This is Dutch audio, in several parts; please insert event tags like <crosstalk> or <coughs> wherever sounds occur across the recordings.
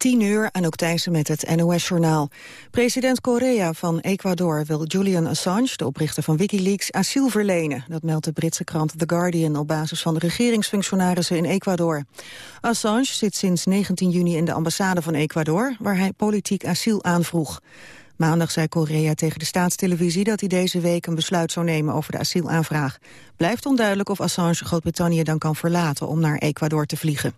10 uur, Anouk Thijssen met het NOS-journaal. President Correa van Ecuador wil Julian Assange, de oprichter van Wikileaks, asiel verlenen. Dat meldt de Britse krant The Guardian op basis van de regeringsfunctionarissen in Ecuador. Assange zit sinds 19 juni in de ambassade van Ecuador, waar hij politiek asiel aanvroeg. Maandag zei Correa tegen de staatstelevisie dat hij deze week een besluit zou nemen over de asielaanvraag. Blijft onduidelijk of Assange Groot-Brittannië dan kan verlaten om naar Ecuador te vliegen.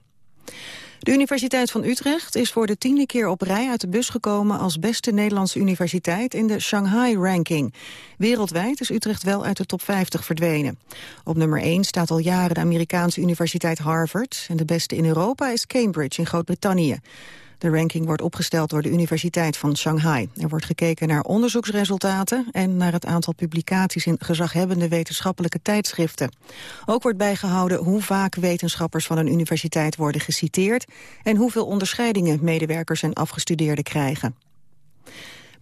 De Universiteit van Utrecht is voor de tiende keer op rij uit de bus gekomen als beste Nederlandse universiteit in de Shanghai-ranking. Wereldwijd is Utrecht wel uit de top 50 verdwenen. Op nummer 1 staat al jaren de Amerikaanse universiteit Harvard en de beste in Europa is Cambridge in Groot-Brittannië. De ranking wordt opgesteld door de Universiteit van Shanghai. Er wordt gekeken naar onderzoeksresultaten en naar het aantal publicaties in gezaghebbende wetenschappelijke tijdschriften. Ook wordt bijgehouden hoe vaak wetenschappers van een universiteit worden geciteerd en hoeveel onderscheidingen medewerkers en afgestudeerden krijgen.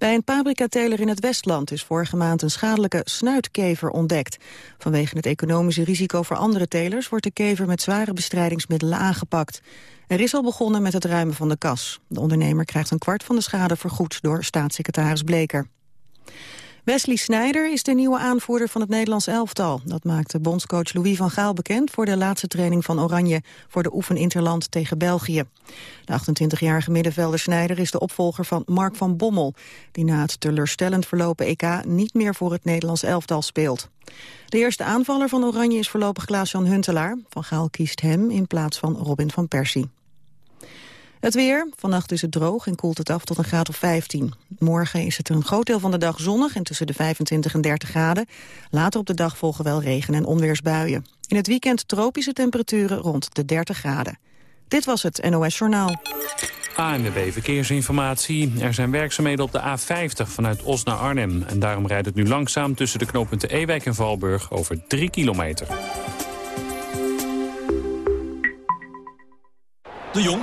Bij een paprikateler in het Westland is vorige maand een schadelijke snuitkever ontdekt. Vanwege het economische risico voor andere telers wordt de kever met zware bestrijdingsmiddelen aangepakt. Er is al begonnen met het ruimen van de kas. De ondernemer krijgt een kwart van de schade vergoed door staatssecretaris Bleker. Wesley Sneijder is de nieuwe aanvoerder van het Nederlands elftal. Dat maakte bondscoach Louis van Gaal bekend voor de laatste training van Oranje voor de oefeninterland tegen België. De 28-jarige middenvelder Sneijder is de opvolger van Mark van Bommel, die na het teleurstellend verlopen EK niet meer voor het Nederlands elftal speelt. De eerste aanvaller van Oranje is voorlopig Klaas-Jan Huntelaar. Van Gaal kiest hem in plaats van Robin van Persie. Het weer. Vannacht is het droog en koelt het af tot een graad of 15. Morgen is het een groot deel van de dag zonnig en tussen de 25 en 30 graden. Later op de dag volgen wel regen- en onweersbuien. In het weekend tropische temperaturen rond de 30 graden. Dit was het NOS Journaal. ANWB Verkeersinformatie. Er zijn werkzaamheden op de A50 vanuit Os naar Arnhem. En daarom rijdt het nu langzaam tussen de knooppunten Ewijk en Valburg over 3 kilometer. De Jong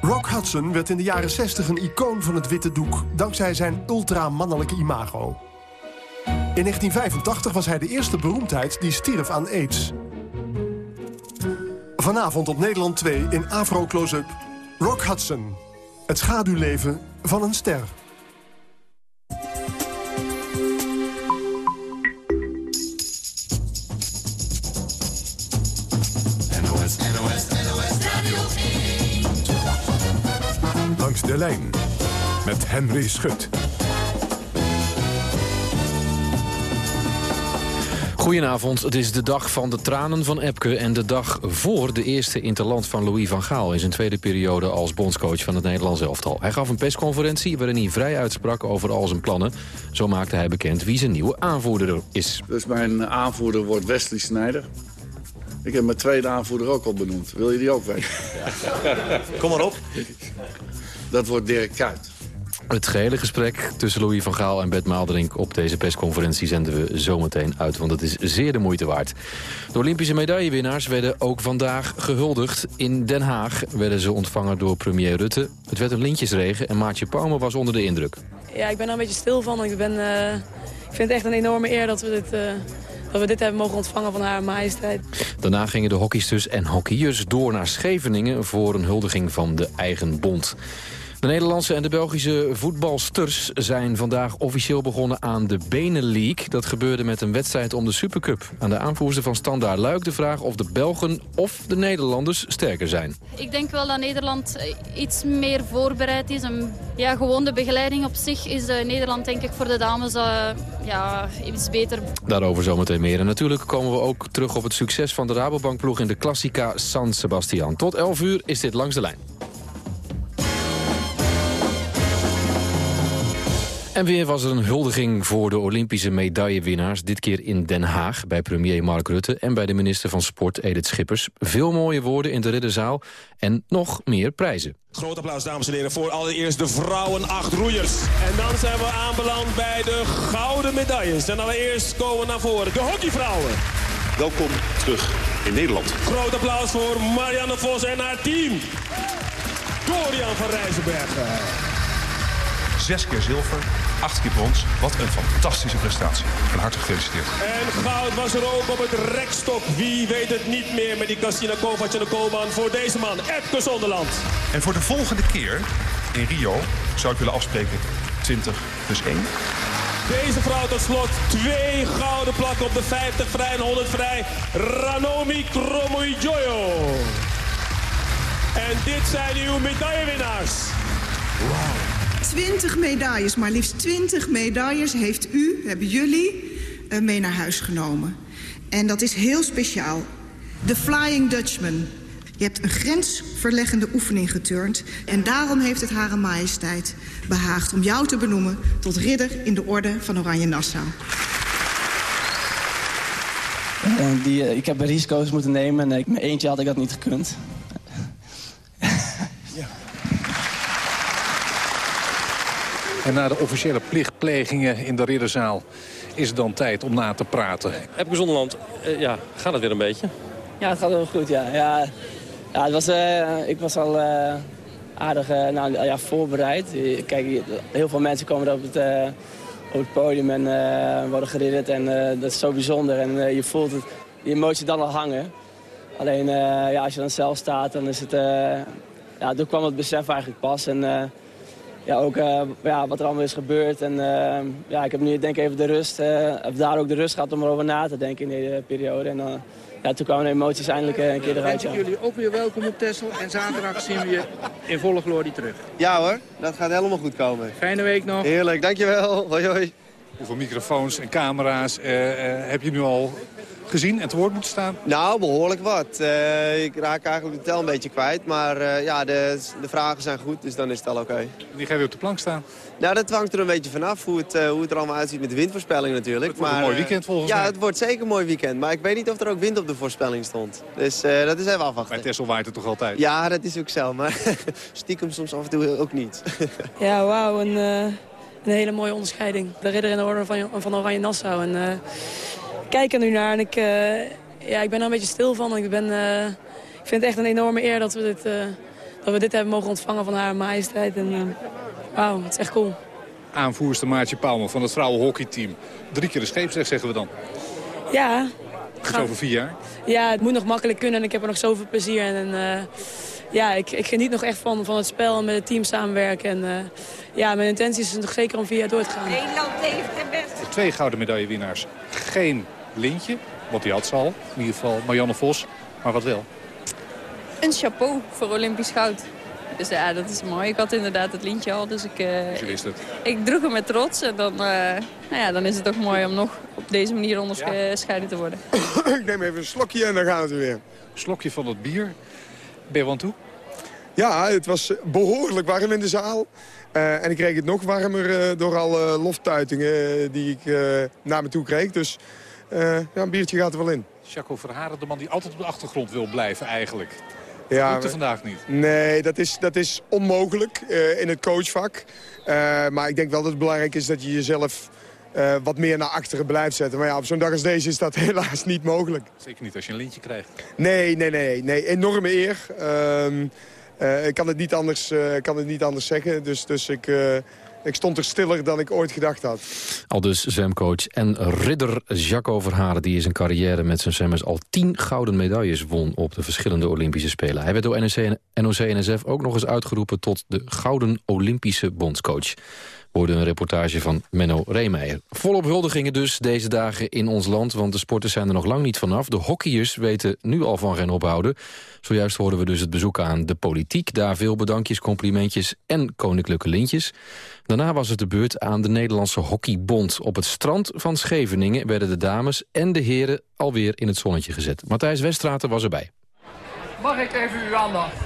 Rock Hudson werd in de jaren 60 een icoon van het witte doek... dankzij zijn ultramannelijke imago. In 1985 was hij de eerste beroemdheid die stierf aan aids. Vanavond op Nederland 2 in Afro Close-up. Rock Hudson. Het schaduwleven van een ster. De lijn met Henry Schut. Goedenavond, het is de dag van de tranen van Epke... en de dag voor de eerste interland van Louis van Gaal... in zijn tweede periode als bondscoach van het Nederlands elftal. Hij gaf een persconferentie waarin hij vrij uitsprak over al zijn plannen. Zo maakte hij bekend wie zijn nieuwe aanvoerder is. Dus mijn aanvoerder wordt Wesley Sneijder. Ik heb mijn tweede aanvoerder ook al benoemd. Wil je die ook weten? Kom maar op. Dat wordt Dirk Kuyt. Het gehele gesprek tussen Louis van Gaal en Bert Maalderink op deze persconferentie zenden we zometeen uit, want het is zeer de moeite waard. De Olympische medaillewinnaars werden ook vandaag gehuldigd. In Den Haag werden ze ontvangen door premier Rutte. Het werd een lintjesregen en Maartje Pauwme was onder de indruk. Ja, ik ben er een beetje stil van. Ik, ben, eh, ik vind het echt een enorme eer dat we dit... eh, dat we dit hebben mogen ontvangen van haar majesteit. Daarna gingen de hockeysters en hockeyers door naar Scheveningen... voor een huldiging van de eigen bond. De Nederlandse en de Belgische voetbalsters zijn vandaag officieel begonnen aan de Benelink. Dat gebeurde met een wedstrijd om de Supercup. Aan de aanvoerster van Standaard Luik de vraag of de Belgen of de Nederlanders sterker zijn. Ik denk wel dat Nederland eh, iets meer voorbereid is. En, ja, gewoon de begeleiding op zich is eh, Nederland denk ik voor de dames eh, ja, iets beter. Daarover zometeen meer. En natuurlijk komen we ook terug op het succes van de Rabobankploeg in de Classica San Sebastian. Tot 11 uur is dit Langs de Lijn. En weer was er een huldiging voor de Olympische medaillewinnaars. Dit keer in Den Haag bij premier Mark Rutte en bij de minister van Sport Edith Schippers. Veel mooie woorden in de ridderzaal en nog meer prijzen. Groot applaus, dames en heren, voor allereerst de vrouwen acht roeiers. En dan zijn we aanbeland bij de gouden medailles. En allereerst komen naar voren de hockeyvrouwen. Welkom terug in Nederland. Groot applaus voor Marianne Vos en haar team. Dorian van Rijzenbergen. Zes keer zilver, acht keer brons. Wat een fantastische prestatie. Van harte gefeliciteerd. En goud was er ook op het rekstok. Wie weet het niet meer met die Castina Kovac en de Koolman voor deze man, Epke Zonderland. En voor de volgende keer in Rio zou ik willen afspreken 20 plus 1. Deze vrouw tot slot twee gouden plakken op de 50 vrij en 100 vrij. Ranomi Kromowidjojo. En dit zijn uw medaillewinnaars. 20 medailles, maar liefst 20 medailles heeft u, hebben jullie, uh, mee naar huis genomen. En dat is heel speciaal. De Flying Dutchman. Je hebt een grensverleggende oefening geturnd... en daarom heeft het Hare Majesteit behaagd om jou te benoemen... tot ridder in de orde van Oranje Nassau. Die, uh, ik heb risico's moeten nemen en ik, met eentje had ik dat niet gekund. En na de officiële plichtplegingen in de ridderzaal is het dan tijd om na te praten. Epke Zonderland, uh, ja, gaat het weer een beetje? Ja, het gaat wel goed, ja. ja, ja het was, uh, ik was al uh, aardig nou, ja, voorbereid. Kijk, heel veel mensen komen er op het, op het podium en worden geridderd. En dat is zo bijzonder. En je voelt het, die emotie dan al hangen. Alleen ja, als je dan zelf staat, dan is het... ja, toen kwam het besef eigenlijk pas. En, ja, ook uh, ja, wat er allemaal is gebeurd. En uh, ja, ik heb nu denk ik even de rust, uh, heb daar ook de rust gehad om erover na te denken in deze periode. En ja, toen kwamen de emoties eindelijk een keer eruit. Wens ik jullie ook weer welkom op Texel. En zaterdag zien we je in volle glorie terug. Ja hoor, dat gaat helemaal goed komen. Fijne week nog. Heerlijk, dankjewel. Hoi hoi. Hoeveel microfoons en camera's heb je nu al gezien en te woord moeten staan? Nou, behoorlijk wat. Uh, ik raak eigenlijk de tel een beetje kwijt. Maar uh, ja, de, de, vragen zijn goed, dus dan is het al oké. Okay. Die ga je op de plank staan? Nou, dat hangt er een beetje vanaf hoe het, uh, hoe het er allemaal uitziet met de windvoorspelling natuurlijk. Het wordt maar, een mooi weekend volgens ja, mij. Ja, het wordt zeker een mooi weekend. Maar ik weet niet of er ook wind op de voorspelling stond. Dus dat is even afwachten. Bij Tessel waait het toch altijd? Ja, dat is ook zo. Maar <laughs> stiekem soms af en toe ook niet. <laughs> ja, wauw. Een, een hele mooie onderscheiding. De ridder in de orde van, van Oranje Nassau. En, kijk er nu naar en ik, uh, ja, ik ben er een beetje stil van. Ik, ben, uh, ik vind het echt een enorme eer dat we dit, uh, dat we dit hebben mogen ontvangen van haar majesteit. En wauw, het is echt cool. Aanvoerster Maartje Palmer van het vrouwenhockeyteam. Drie keer de scheepsrecht zeggen we dan. Ja. Is over vier jaar? Ja, het moet nog makkelijk kunnen en ik heb er nog zoveel plezier in. En, ja, ik, ik, geniet nog echt van, van het spel en met het team samenwerken. En, uh, ja, mijn intentie is nog zeker om vier jaar door te gaan. Nederland heeft de beste. Twee gouden medaillewinnaars. Geen lintje, want die had ze al. In ieder geval Marianne Vos. Maar wat wel? Een chapeau voor Olympisch goud. Dus ja, dat is mooi. Ik had inderdaad het lintje al, dus ik, uh, dus je wist het. ik, ik droeg hem met trots. En dan, uh, nou ja, dan is het ook mooi om nog op deze manier onderscheiden te worden. <coughs> ik neem even een slokje en dan gaan we weer. Slokje van het bier. Ben je aan toe? Ja, het was behoorlijk warm in de zaal. Uh, en ik kreeg het nog warmer uh, door alle loftuitingen die ik uh, naar me toe kreeg. Dus ja, een biertje gaat er wel in. Jaco Verharen, de man die altijd op de achtergrond wil blijven eigenlijk. Dat ja, er vandaag niet. Nee, dat is, dat is onmogelijk in het coachvak. maar ik denk wel dat het belangrijk is dat je jezelf... Uh, wat meer naar achteren blijft zetten. Maar ja, op zo'n dag als deze is dat <laughs> helaas niet mogelijk. Zeker niet als je een lintje krijgt. Nee, nee, nee. nee. Enorme eer. Uh, uh, ik kan het niet anders, uh, kan het niet anders zeggen. Dus, dus ik, uh, ik stond er stiller dan ik ooit gedacht had. Al dus zwemcoach en ridder Jacques Verharen... die in zijn carrière met zijn zwemmers al tien gouden medailles won... op de verschillende Olympische Spelen. Hij werd door NOC-NSF ook nog eens uitgeroepen... tot de Gouden Olympische Bondscoach hoorde een reportage van Menno Reemeijer. Volop huldigingen dus deze dagen in ons land, want de sporters zijn er nog lang niet vanaf. De hockeyers weten nu al van geen ophouden. Zojuist hoorden we dus het bezoek aan de politiek. Daar veel bedankjes, complimentjes en koninklijke lintjes. Daarna was het de beurt aan de Nederlandse Hockeybond. Op het strand van Scheveningen werden de dames en de heren alweer in het zonnetje gezet. Matthijs Westraten was erbij. Mag ik even uw aandacht?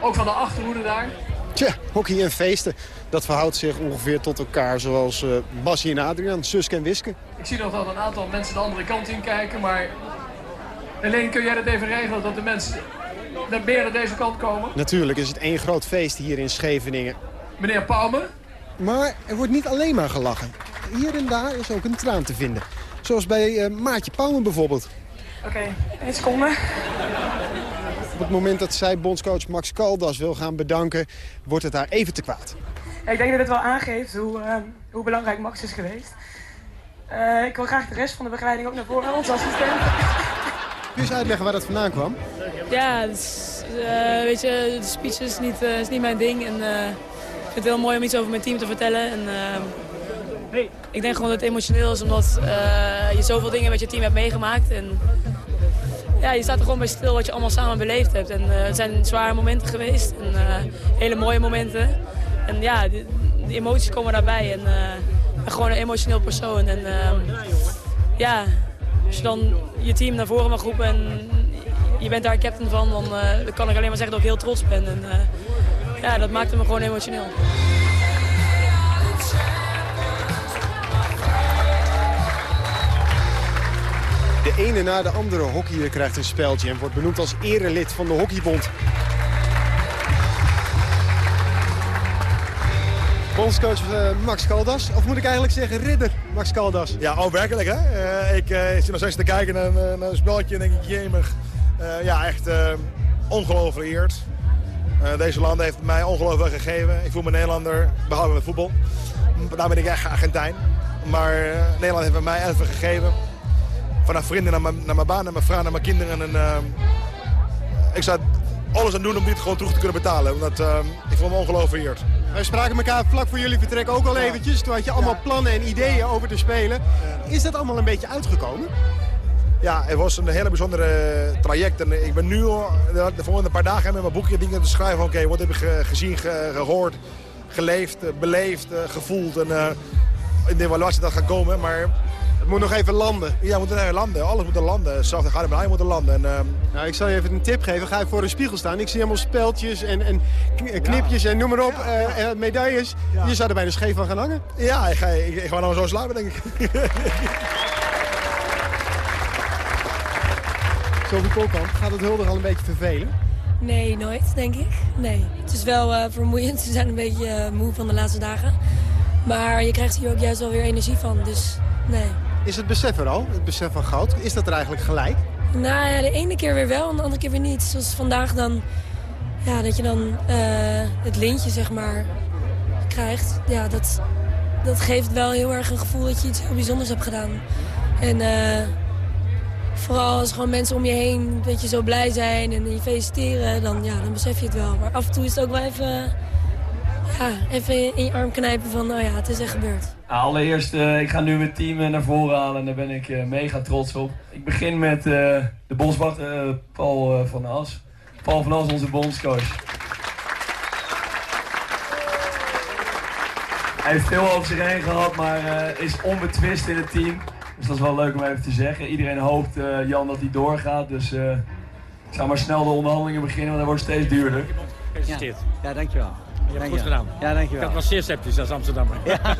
Ook van de achterhoede daar. Tja, hockey en feesten. Dat verhoudt zich ongeveer tot elkaar zoals uh, Bassie en Adriaan, Suske en Wiske. Ik zie nog dat een aantal mensen de andere kant in kijken, maar... Alleen kun jij dat even regelen dat de mensen meer naar deze kant komen? Natuurlijk is het één groot feest hier in Scheveningen. Meneer Palme? Maar er wordt niet alleen maar gelachen. Hier en daar is ook een traan te vinden. Zoals bij uh, Maatje Palme bijvoorbeeld. Oké, okay, één seconde. Op het moment dat zij bondscoach Max Caldas wil gaan bedanken, wordt het daar even te kwaad. Ik denk dat het wel aangeeft hoe, uh, hoe belangrijk Max is geweest. Uh, ik wil graag de rest van de begeleiding ook naar voren, als assistent. Kun je eens uitleggen waar dat vandaan kwam? Ja, dus, uh, weet je, de speech is niet, is niet mijn ding. En, ik vind het heel mooi om iets over mijn team te vertellen. En, hey. Ik denk gewoon dat het emotioneel is, omdat je zoveel dingen met je team hebt meegemaakt. En, ja, je staat er gewoon bij stil wat je allemaal samen beleefd hebt. En uh, het zijn zware momenten geweest. En, uh, hele mooie momenten. En ja, die emoties komen daarbij. En ben gewoon een emotioneel persoon. En ja, als je dan je team naar voren mag roepen en je bent daar captain van, dan kan ik alleen maar zeggen dat ik heel trots ben. En ja, dat maakte me gewoon emotioneel. De ene na de andere hockeyer krijgt een speldje en wordt benoemd als erelid van de Hockeybond. Bondscoach uh, Max Caldas, of moet ik eigenlijk zeggen ridder Max Caldas? Ja, oh werkelijk hè. Uh, ik uh, zit nog steeds te kijken naar, naar een speltje en denk ik, jemig. ja, echt ongelooflijk eerd. deze land heeft mij ongelooflijk gegeven. Ik voel me Nederlander, behalve met voetbal. Daar ben ik echt Argentijn. Maar Nederland heeft mij even gegeven vanaf vrienden naar mijn, naar mijn baan, naar mijn vrouw, naar mijn kinderen. En, uh, ik zou alles aan doen om dit gewoon terug te kunnen betalen. Omdat uh, ik voel me ongelooflijk vereerd. Wij spraken elkaar vlak voor jullie vertrek ook al eventjes. Toen had je allemaal plannen en ideeën over te spelen. Is dat allemaal een beetje uitgekomen? Ja, het was een hele bijzondere traject. En ik ben nu de, de volgende paar dagen met mijn boekje dingen te schrijven. Oké, wat heb ik gezien, gehoord, geleefd, beleefd, gevoeld. En uh, in de evaluatie dat gaat komen. Maar het moet nog even landen. Ja, moet even landen. Alles moet er landen. Zelfs de Garde moet er landen. En, um... nou, ik zal je even een tip geven. Ga je voor een spiegel staan. Ik zie allemaal speltjes en, en knipjes en noem maar op. Ja, uh, medailles. Je zou er bijna scheef van gaan hangen. Ja, ik ga, ik, ik ga nou zo slapen, denk ik. <laughs> Sophie Polkamp, gaat het Hulder al een beetje vervelen? Nee, nooit, denk ik. Nee. Het is wel uh, vermoeiend. Ze zijn een beetje uh, moe van de laatste dagen. Maar je krijgt hier ook juist wel weer energie van. Dus nee. Is het besef er al, het besef van goud? Is dat er eigenlijk gelijk? Nou ja, de ene keer weer wel en de andere keer weer niet. Zoals vandaag dan, ja, dat je dan uh, het lintje, zeg maar, krijgt. Ja, dat, dat geeft wel heel erg een gevoel dat je iets heel bijzonders hebt gedaan. En uh, vooral als gewoon mensen om je heen dat je zo blij zijn en je feliciteren, dan, ja, dan besef je het wel. Maar af en toe is het ook wel even ja, even in je arm knijpen van, nou ja, het is echt gebeurd. Allereerst, uh, ik ga nu mijn team eh, naar voren halen en daar ben ik uh, mega trots op. Ik begin met uh, de boswachter Paul van As. Paul van As, onze bondscoach. Hij heeft veel over zich heen gehad, maar is onbetwist in het team. Dus dat is wel leuk om even te zeggen. Iedereen hoopt, Jan, dat hij doorgaat. Dus ik zou maar snel de onderhandelingen beginnen, want dat wordt steeds duurder. Ja, ja dankjewel. Je hebt het goed gedaan. Ja, dankjewel. Ik had was zeer sceptisch als Amsterdammer. Ja. <laughs>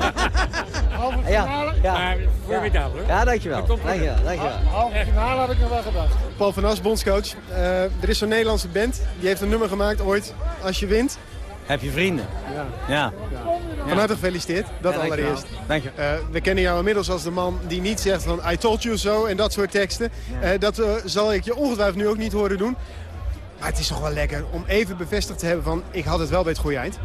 Halve finale? Ja. Maar formidabel hoor. Ja, dankjewel. Dankjewel, dankjewel. Halve finale had ik nog wel gedacht. Paul van As, bondscoach. Uh, er is zo'n Nederlandse band. Die heeft een nummer gemaakt ooit. Als je wint. Heb je vrienden. Ja. ja. Van harte gefeliciteerd. Dat ja, allereerst. Dank je. Uh, we kennen jou inmiddels als de man die niet zegt van I told you so en dat soort teksten. Uh, dat zal ik je ongetwijfeld nu ook niet horen doen. Maar het is toch wel lekker om even bevestigd te hebben van ik had het wel bij het goede eind.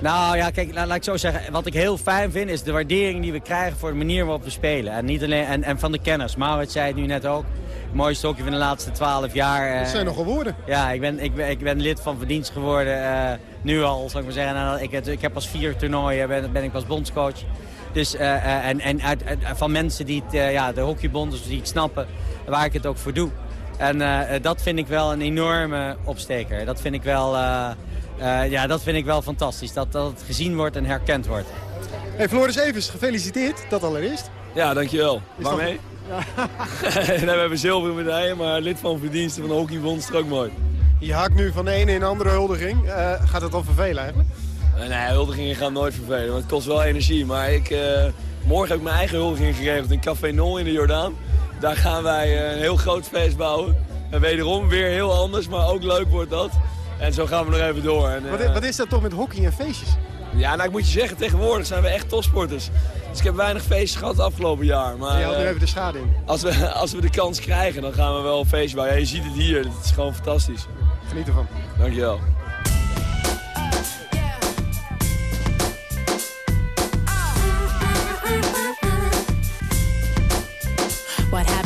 Nou ja, kijk, laat, laat ik zo zeggen. Wat ik heel fijn vind is de waardering die we krijgen voor de manier waarop we spelen. En, niet alleen, en, en van de kenners. Maurits zei het nu net ook. Het mooiste hockey van de laatste twaalf jaar. Dat zijn nogal woorden. Ja, ik ben, ik, ben, ik ben lid van verdienst geworden. Uh, nu al, zou ik maar zeggen. En, ik, ik heb pas vier toernooien, ben, ben ik pas bondscoach. Dus, uh, en en uit, uit, van mensen die het, ja, de hockeybond, dus die het snappen, waar ik het ook voor doe. En uh, dat vind ik wel een enorme opsteker. Dat vind ik wel, uh, uh, ja, dat vind ik wel fantastisch. Dat, dat het gezien wordt en herkend wordt. Hey, Floris Evers, gefeliciteerd. Dat allereerst. Ja, dankjewel. Is Waarmee? Ja. <laughs> nee, we hebben zilveren medaille, maar lid van verdiensten van de Hockeybond is ook mooi. Je hakt nu van de ene in de andere huldiging. Eh, gaat het dan vervelen eigenlijk? Nee, nee, huldigingen gaan nooit vervelen, want het kost wel energie. Maar ik, eh, morgen heb ik mijn eigen huldiging geregeld in Café Nol in de Jordaan. Daar gaan wij eh, een heel groot feest bouwen. En wederom weer heel anders, maar ook leuk wordt dat. En zo gaan we nog even door. En, Wat, eh, wat is dat toch met hockey en feestjes? Ja, nou ik moet je zeggen, tegenwoordig zijn we echt topsporters. Dus ik heb weinig feestjes gehad het afgelopen jaar. Maar, je haalt nu eh, even de schade in. als, we, <laughs> als we de kans krijgen, dan gaan we wel een feestje bouwen. Ja, je ziet het hier, het is gewoon fantastisch. Geniet ervan. Dankjewel.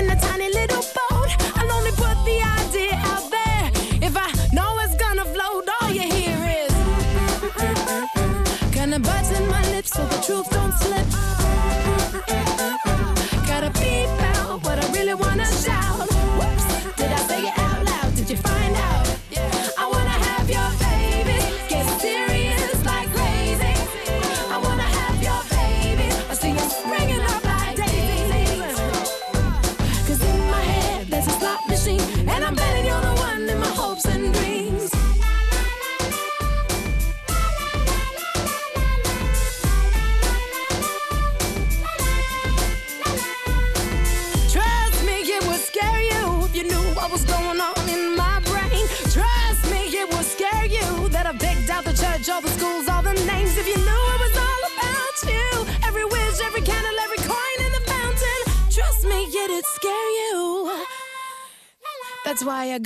In a tiny little boat. I'll only put the idea out there. If I know it's gonna float, all you hear is. Gonna button my lips so the truth don't slip. That's why I.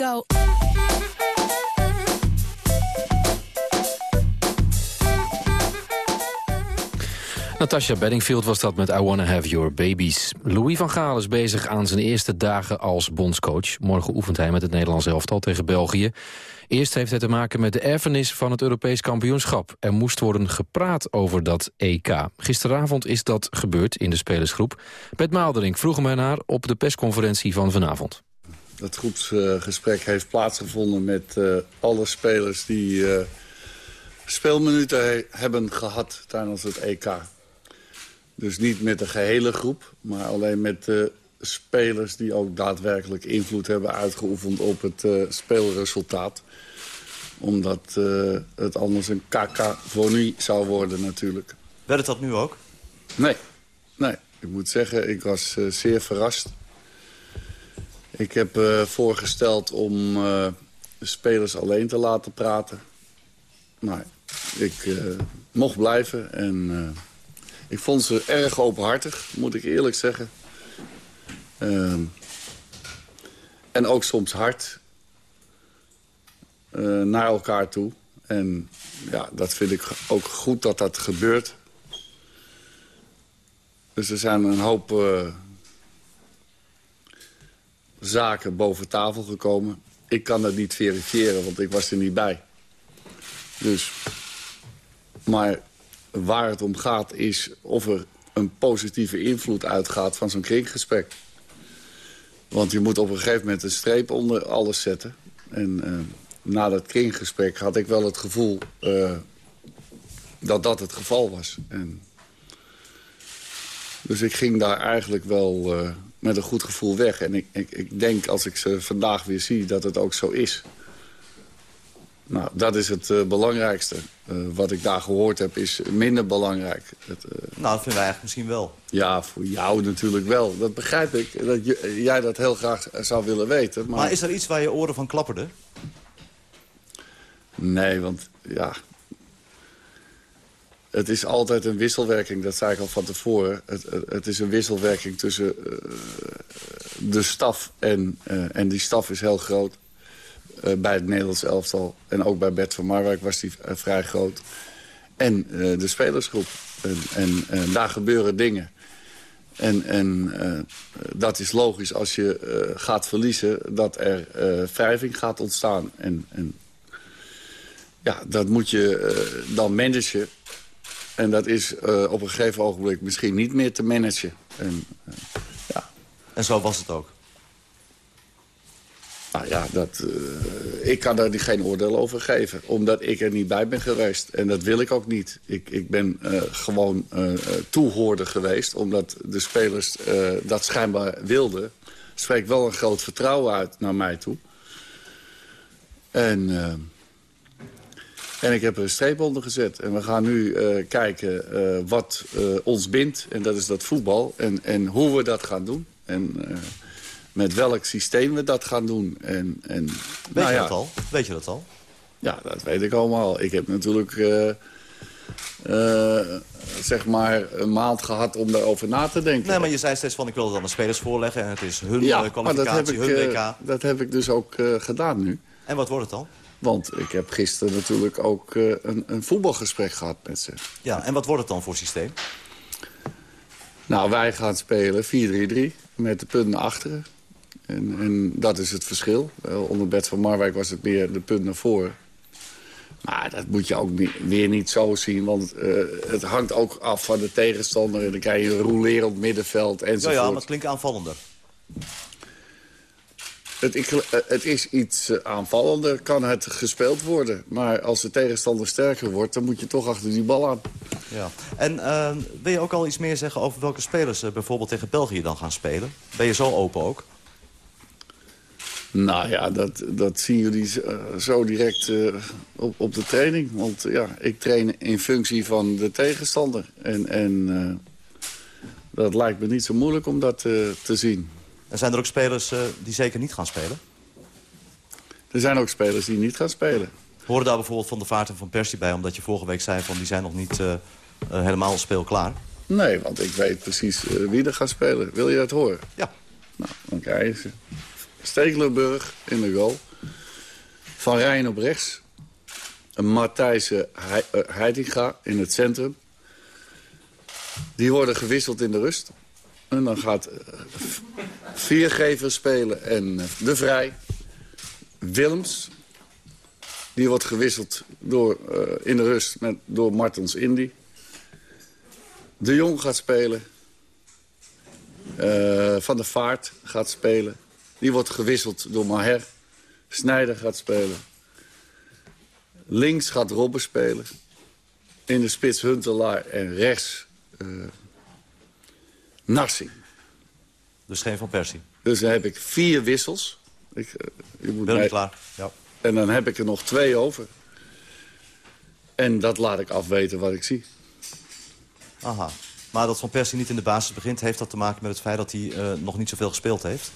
Natasha Bedingfield was dat met I Wanna Have Your Babies. Louis van Gaal is bezig aan zijn eerste dagen als bondscoach. Morgen oefent hij met het Nederlands elftal tegen België. Eerst heeft hij te maken met de erfenis van het Europees kampioenschap. Er moest worden gepraat over dat EK. Gisteravond is dat gebeurd in de spelersgroep. Bert Maalderink vroeg hem ernaar op de persconferentie van vanavond. Dat groepsgesprek heeft plaatsgevonden met eh, alle spelers die eh, speelminuten he- hebben gehad tijdens het EK. Dus niet met de gehele groep, maar alleen met de spelers die ook daadwerkelijk invloed hebben uitgeoefend op het eh, speelresultaat. Omdat het anders een cacophonie zou worden natuurlijk. Werd het dat nu ook? Nee, nee. Ik moet zeggen, ik was zeer verrast. Ik heb eh, voorgesteld om de spelers alleen te laten praten. Maar ik eh, mocht blijven en ik vond ze erg openhartig, moet ik eerlijk zeggen. Ehm, en ook soms hard naar elkaar toe. En ja, dat vind ik ook goed dat dat gebeurt. Dus er zijn een hoop zaken boven tafel gekomen. Ik kan dat niet verifiëren, want ik was er niet bij. Dus, maar waar het om gaat is of er een positieve invloed uitgaat van zo'n kringgesprek. Want je moet op een gegeven moment een streep onder alles zetten. En eh, na dat kringgesprek had ik wel het gevoel eh, dat dat het geval was. En dus ik ging daar eigenlijk wel eh, met een goed gevoel weg. En ik, ik, ik denk als ik ze vandaag weer zie dat het ook zo is. Nou, dat is het eh, belangrijkste. Eh, wat ik daar gehoord heb is minder belangrijk. Het, eh, Nou, dat vinden wij eigenlijk misschien wel. ja, voor jou natuurlijk wel. Dat begrijp ik. Dat jij dat heel graag zou willen weten. Maar, Maar is er iets waar je oren van klapperden? Nee, want ja... Het is altijd een wisselwerking, dat zei ik al van tevoren. Het, het, is een wisselwerking tussen uh, de staf en, uh, en die staf is heel groot. Uh, bij het Nederlands elftal en ook bij Bert van Marwijk was die vrij groot. En de spelersgroep. En, en daar gebeuren dingen. En, en dat is logisch als je gaat verliezen dat er wrijving gaat ontstaan. En, en ja, dat moet je dan managen. En dat is uh, op een gegeven ogenblik misschien niet meer te managen. En, uh, ja. en zo was het ook? Nou ja, dat, uh, ik kan daar geen oordeel over geven. Omdat ik er niet bij ben geweest. En dat wil ik ook niet. Ik, ik ben gewoon toehoorder geweest. Omdat de spelers dat schijnbaar wilden. Spreekt wel een groot vertrouwen uit naar mij toe. En... En ik heb er een streep onder gezet. En we gaan nu uh, kijken uh, wat uh, ons bindt. En dat is dat voetbal. En, en hoe we dat gaan doen. En met welk systeem we dat gaan doen. En, en, weet nou je ja, dat al? Weet je dat al? Ja, dat weet ik allemaal. Ik heb natuurlijk... zeg maar een maand gehad om daarover na te denken. Nee, maar je zei steeds van ik wil het aan de spelers voorleggen. En het is hun ja, kwalificatie, maar dat heb ik, hun WK. dat heb ik dus ook gedaan nu. En wat wordt het dan? Want ik heb gisteren natuurlijk ook uh, een, een, voetbalgesprek gehad met ze. Ja, en wat wordt het dan voor systeem? Nou, wij gaan spelen 4-3-3 met de punten achteren. En, en, dat is het verschil. Onder Bert van Marwijk was het meer de punt naar voren. Maar dat moet je ook weer niet zo zien. Want uh, het hangt ook af van de tegenstander. En dan krijg je een rolerend middenveld enzovoort. Ja, ja, maar het klinkt aanvallender. Het, ik, het, is iets aanvallender, kan het gespeeld worden. Maar als de tegenstander sterker wordt, dan moet je toch achter die bal aan. Ja. En uh, wil je ook al iets meer zeggen over welke spelers uh, bijvoorbeeld tegen België dan gaan spelen? Ben je zo open ook? Nou ja, dat, dat zien jullie zo direct op, op de training. Want ja, ik train in functie van de tegenstander. En, en dat lijkt me niet zo moeilijk om dat te zien. En zijn er ook spelers uh, die zeker niet gaan spelen? Er zijn ook spelers die niet gaan spelen. Horen daar bijvoorbeeld Van de Vaart en Van Persie bij... omdat je vorige week zei van die zijn nog niet uh, uh, helemaal speelklaar? Nee, want ik weet precies wie er gaat spelen. Wil je dat horen? Ja. Nou, dan krijg je ze. Stekelenburg in de goal. Van Rijn op rechts. Matthijs Heitinga in het centrum. Die worden gewisseld in de rust. En dan gaat Viergever spelen en De Vrij. Willems. Die wordt gewisseld door, uh, in de rust met, door Martens Indy. De Jong gaat spelen. Uh, Van der Vaart gaat spelen. Die wordt gewisseld door Maher. Snijder gaat spelen. Links gaat Robben spelen. In de spits Huntelaar en rechts uh, Narsing. Dus geen Van Persie? Dus dan heb ik vier wissels. Ik, uh, je moet ben mij... klaar? Ja. En dan heb ik er nog twee over. En dat laat ik afweten wat ik zie. Aha. Maar dat Van Persie niet in de basis begint... heeft dat te maken met het feit dat hij uh, nog niet zoveel gespeeld heeft?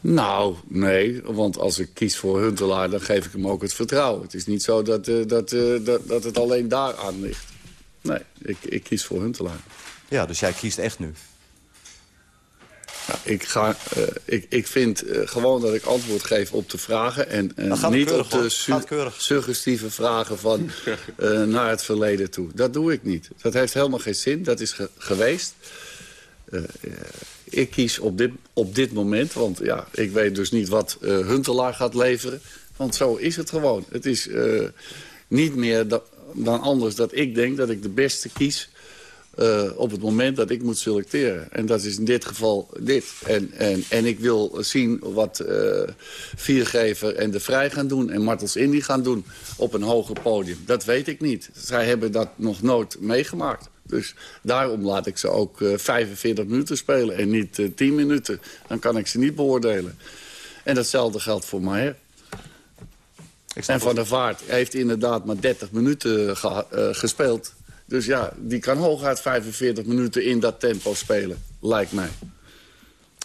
Nou, nee. Want als ik kies voor Huntelaar, dan geef ik hem ook het vertrouwen. Het is niet zo dat, uh, dat, uh, dat, dat het alleen daar aan ligt. Nee, ik, ik kies voor Huntelaar. Ja, dus jij kiest echt nu? Nou, ik, ga, uh, ik, ik vind uh, gewoon dat ik antwoord geef op de vragen... en uh, niet keurig, op de su suggestieve vragen van <laughs> naar het verleden toe. Dat doe ik niet. Dat heeft helemaal geen zin. Dat is ge geweest. ik kies op dit, op dit moment, want ja, ik weet dus niet wat Huntelaar gaat leveren. Want zo is het gewoon. Het is niet meer da dan anders dat ik denk dat ik de beste kies... Uh, op het moment dat ik moet selecteren. En dat is in dit geval dit. En, en, en ik wil zien wat uh, Viergever en De Vrij gaan doen... en Martels Indy gaan doen op een hoger podium. Dat weet ik niet. Zij hebben dat nog nooit meegemaakt. Dus daarom laat ik ze ook uh, 45 minuten spelen en niet 10 minuten. Dan kan ik ze niet beoordelen. En datzelfde geldt voor Maher. En Van der Vaart heeft inderdaad maar 30 minuten ge gespeeld... Dus ja, die kan hooguit 45 minuten in dat tempo spelen, lijkt mij.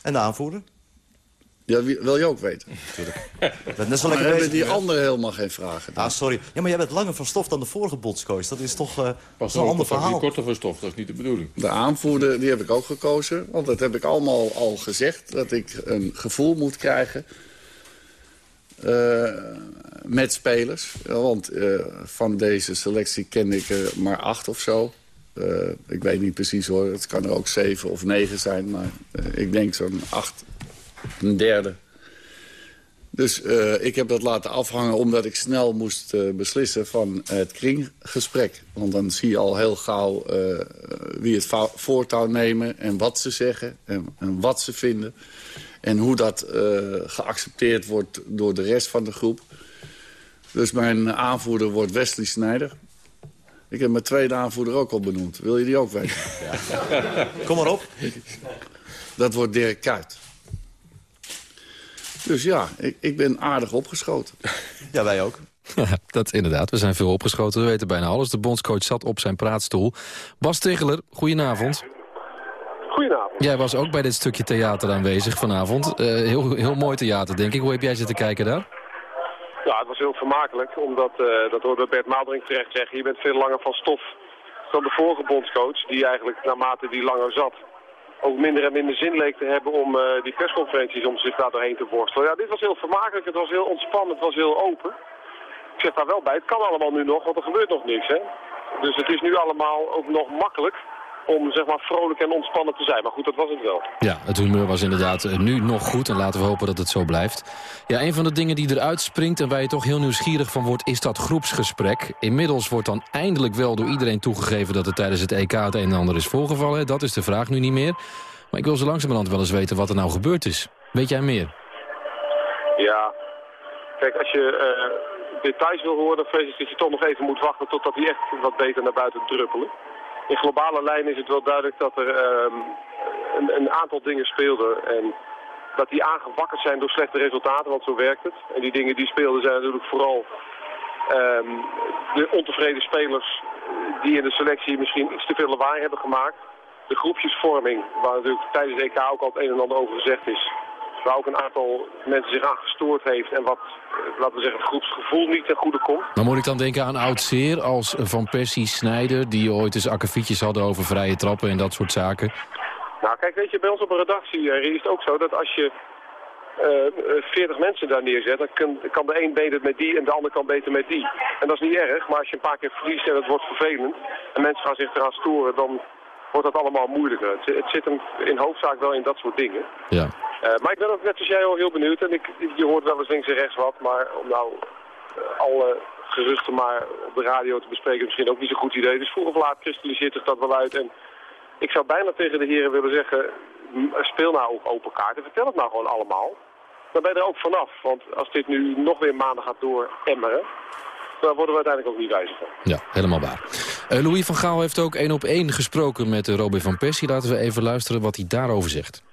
En de aanvoerder? Ja, wie- wil je ook weten? bent net zo Maar lekker hebben bezig. die anderen helemaal geen vragen? Ah, sorry. Ja, maar jij bent langer van stof dan de vorige bondscoach. Dat is toch eh, Pas een op, ander dat is verhaal. niet korter van stof, dat is niet de bedoeling. De aanvoerder, die heb ik ook gekozen. Want dat heb ik allemaal al gezegd. Dat ik een gevoel moet krijgen met spelers. Want eh, van deze selectie ken ik er maar acht of zo. Eh, ik weet niet precies hoor. Het kan er ook zeven of negen zijn. Maar eh, ik denk zo'n acht. Een derde. Dus eh, ik heb dat laten afhangen omdat ik snel moest eh, beslissen van het kringgesprek. Want dan zie je al heel gauw eh, wie het voortouw nemen en wat ze zeggen en, en wat ze vinden. En hoe dat eh, geaccepteerd wordt door de rest van de groep. Dus mijn aanvoerder wordt Wesley Snijder. Ik heb mijn tweede aanvoerder ook al benoemd. Wil je die ook weten? <laughs> Kom maar op. Dat wordt Dirk Kuyt. Dus ja, ik, ik ben aardig opgeschoten. Ja, wij ook. Ja, dat inderdaad. We zijn veel opgeschoten. We weten bijna alles. De bondscoach zat op zijn praatstoel. Bas Tegeler, goedenavond. Goedenavond. Jij was ook bij dit stukje theater aanwezig vanavond. Eh, heel, heel mooi theater, denk ik. Hoe heb jij zitten kijken daar? Ja, het was heel vermakelijk, omdat, eh, dat hoorde Bert Maaldering terecht zeggen, je bent veel langer van stof dan de vorige bondscoach, die eigenlijk naarmate die langer zat, ook minder en minder zin leek te hebben om eh, die persconferenties om zich daar doorheen te worstelen. Ja, dit was heel vermakelijk, het was heel ontspannen, het was heel open. Ik zeg daar wel bij, het kan allemaal nu nog, want er gebeurt nog niks, hè. Dus het is nu allemaal ook nog makkelijk om, zeg maar, vrolijk en ontspannen te zijn. Maar goed, dat was het wel. Ja, het humeur was inderdaad eh, nu nog goed en laten we hopen dat het zo blijft. Ja, een van de dingen die eruit springt en waar je toch heel nieuwsgierig van wordt... is dat groepsgesprek. Inmiddels wordt dan eindelijk wel door iedereen toegegeven... dat er tijdens het EK het een en ander is voorgevallen. Dat is de vraag nu niet meer. Maar ik wil zo langzamerhand wel eens weten wat er nou gebeurd is. Weet jij meer? Ja, kijk, als je eh, details wil horen, dan vrees ik dat je toch nog even moet wachten totdat die echt wat beter naar buiten druppelen. In globale lijn is het wel duidelijk dat er ehm, een, een aantal dingen speelden. En dat die aangewakkerd zijn door slechte resultaten, want zo werkt het. En die dingen die speelden zijn natuurlijk vooral ehm, de ontevreden spelers die in de selectie misschien iets te veel lawaai hebben gemaakt. De groepjesvorming, waar natuurlijk tijdens de EK ook al het een en ander over gezegd is. Waar ook een aantal mensen zich aan gestoord heeft en wat, eh, laten we zeggen, het groepsgevoel niet ten goede komt. Dan moet ik dan denken aan oud zeer als Van Persie, Snijder... die ooit eens akkefietjes hadden over vrije trappen en dat soort zaken. Nou, kijk, weet je, bij ons op een redactie eh, is het ook zo dat als je eh 40 mensen daar neerzet, dan kan, kan de een beter met die en de ander kan beter met die. En dat is niet erg, maar als je een paar keer verliest en het wordt vervelend en mensen gaan zich eraan storen, dan wordt dat allemaal moeilijker. Het, het zit hem in hoofdzaak wel in dat soort dingen. Ja. Eh, maar ik ben ook net als jij al heel benieuwd. En ik, je hoort wel eens links en rechts wat. Maar om nou eh, alle geruchten maar op de radio te bespreken is misschien ook niet zo'n goed idee. Dus vroeg of laat kristalliseert zich dat wel uit. En ik zou bijna tegen de heren willen zeggen, speel nou ook open kaarten. Vertel het nou gewoon allemaal. Dan ben je er ook vanaf. Want als dit nu nog weer maanden gaat door dan worden we uiteindelijk ook niet wijzer van. Ja, helemaal waar. Eh, Louis van Gaal heeft ook één op één gesproken met Robin van Persie. Laten we even luisteren wat hij daarover zegt.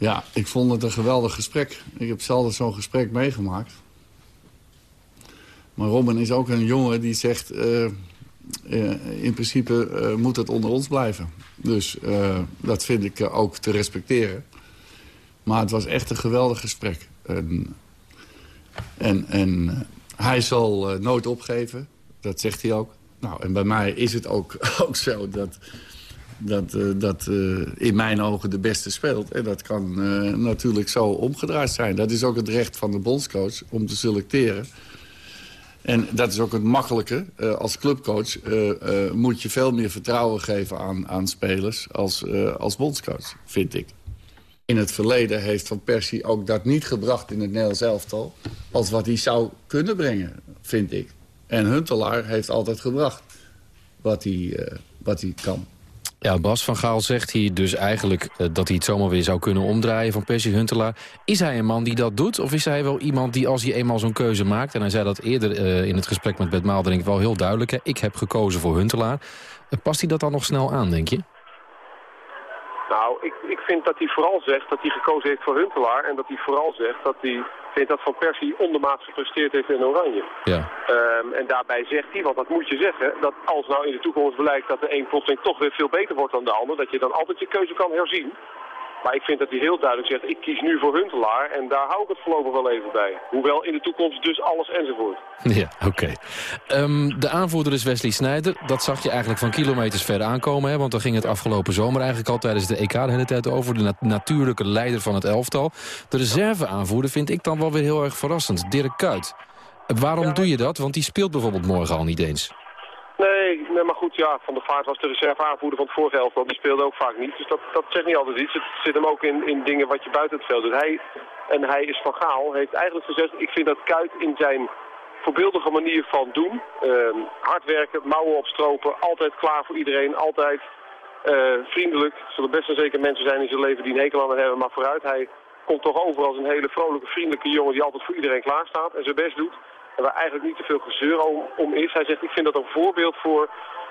Ja, ik vond het een geweldig gesprek. Ik heb zelden zo'n gesprek meegemaakt. Maar Robin is ook een jongen die zegt... eh, eh, in principe eh, moet het onder ons blijven. Dus dat vind ik ook te respecteren. Maar het was echt een geweldig gesprek. En, en, en hij zal nooit opgeven. Dat zegt hij ook. Nou, en bij mij is het ook, <laughs> ook zo dat dat, eh, dat eh, in mijn ogen de beste speelt. En dat kan eh, natuurlijk zo omgedraaid zijn. Dat is ook het recht van de bondscoach om te selecteren. En dat is ook het makkelijke. Als clubcoach moet je veel meer vertrouwen geven aan, aan spelers als, als bondscoach, vind ik. In het verleden heeft Van Persie ook dat niet gebracht in het Nederlands elftal... als wat hij zou kunnen brengen, vind ik. En Huntelaar heeft altijd gebracht wat hij, wat hij kan. Ja, Bas van Gaal zegt hier dus eigenlijk eh, dat hij het zomaar weer zou kunnen omdraaien van Persie Huntelaar. Is hij een man die dat doet? Of is hij wel iemand die als hij eenmaal zo'n keuze maakt... en hij zei dat eerder eh, in het gesprek met Bert Maalderink wel heel duidelijk... Hè, ik heb gekozen voor Huntelaar. Eh, past hij dat dan nog snel aan, denk je? Nou, ik, ik vind dat hij vooral zegt dat hij gekozen heeft voor Huntelaar. En dat hij vooral zegt dat hij vindt dat Van Persie ondermaats gepresteerd heeft in Oranje. Ja. Ehm, en daarbij zegt hij, want dat moet je zeggen, dat als nou in de toekomst blijkt dat de een plotseling toch weer veel beter wordt dan de ander, dat je dan altijd je keuze kan herzien. Maar ik vind dat hij heel duidelijk zegt, ik kies nu voor Huntelaar en daar hou ik het voorlopig wel even bij. Hoewel in de toekomst dus alles enzovoort. <laughs> Ja, oké. Ehm, de aanvoerder is Wesley Sneijder. Dat zag je eigenlijk van kilometers ver aankomen. Hè? Want daar ging het afgelopen zomer eigenlijk al tijdens de EK de hele tijd over. De nat- natuurlijke leider van het elftal. De reserveaanvoerder vind ik dan wel weer heel erg verrassend. Dirk Kuyt. Waarom doe je dat? Want die speelt bijvoorbeeld morgen al niet eens. Nee, maar goed, ja, Van der Vaart was de reserveaanvoerder van het vorige elftal. Die speelde ook vaak niet, dus dat, dat zegt niet altijd iets. Het zit hem ook in, in dingen wat je buiten het veld doet. Hij, en hij is van Gaal, heeft eigenlijk gezegd... ik vind dat Kuit in zijn voorbeeldige manier van doen... ehm, hard werken, mouwen opstropen, altijd klaar voor iedereen, altijd eh, vriendelijk. Er zullen best en zeker mensen zijn in zijn leven die een hekel aan hebben, maar vooruit. Hij komt toch over als een hele vrolijke, vriendelijke jongen die altijd voor iedereen klaar staat en zijn best doet. En waar eigenlijk niet te veel gezeur om, is. Hij zegt, ik vind dat een voorbeeld voor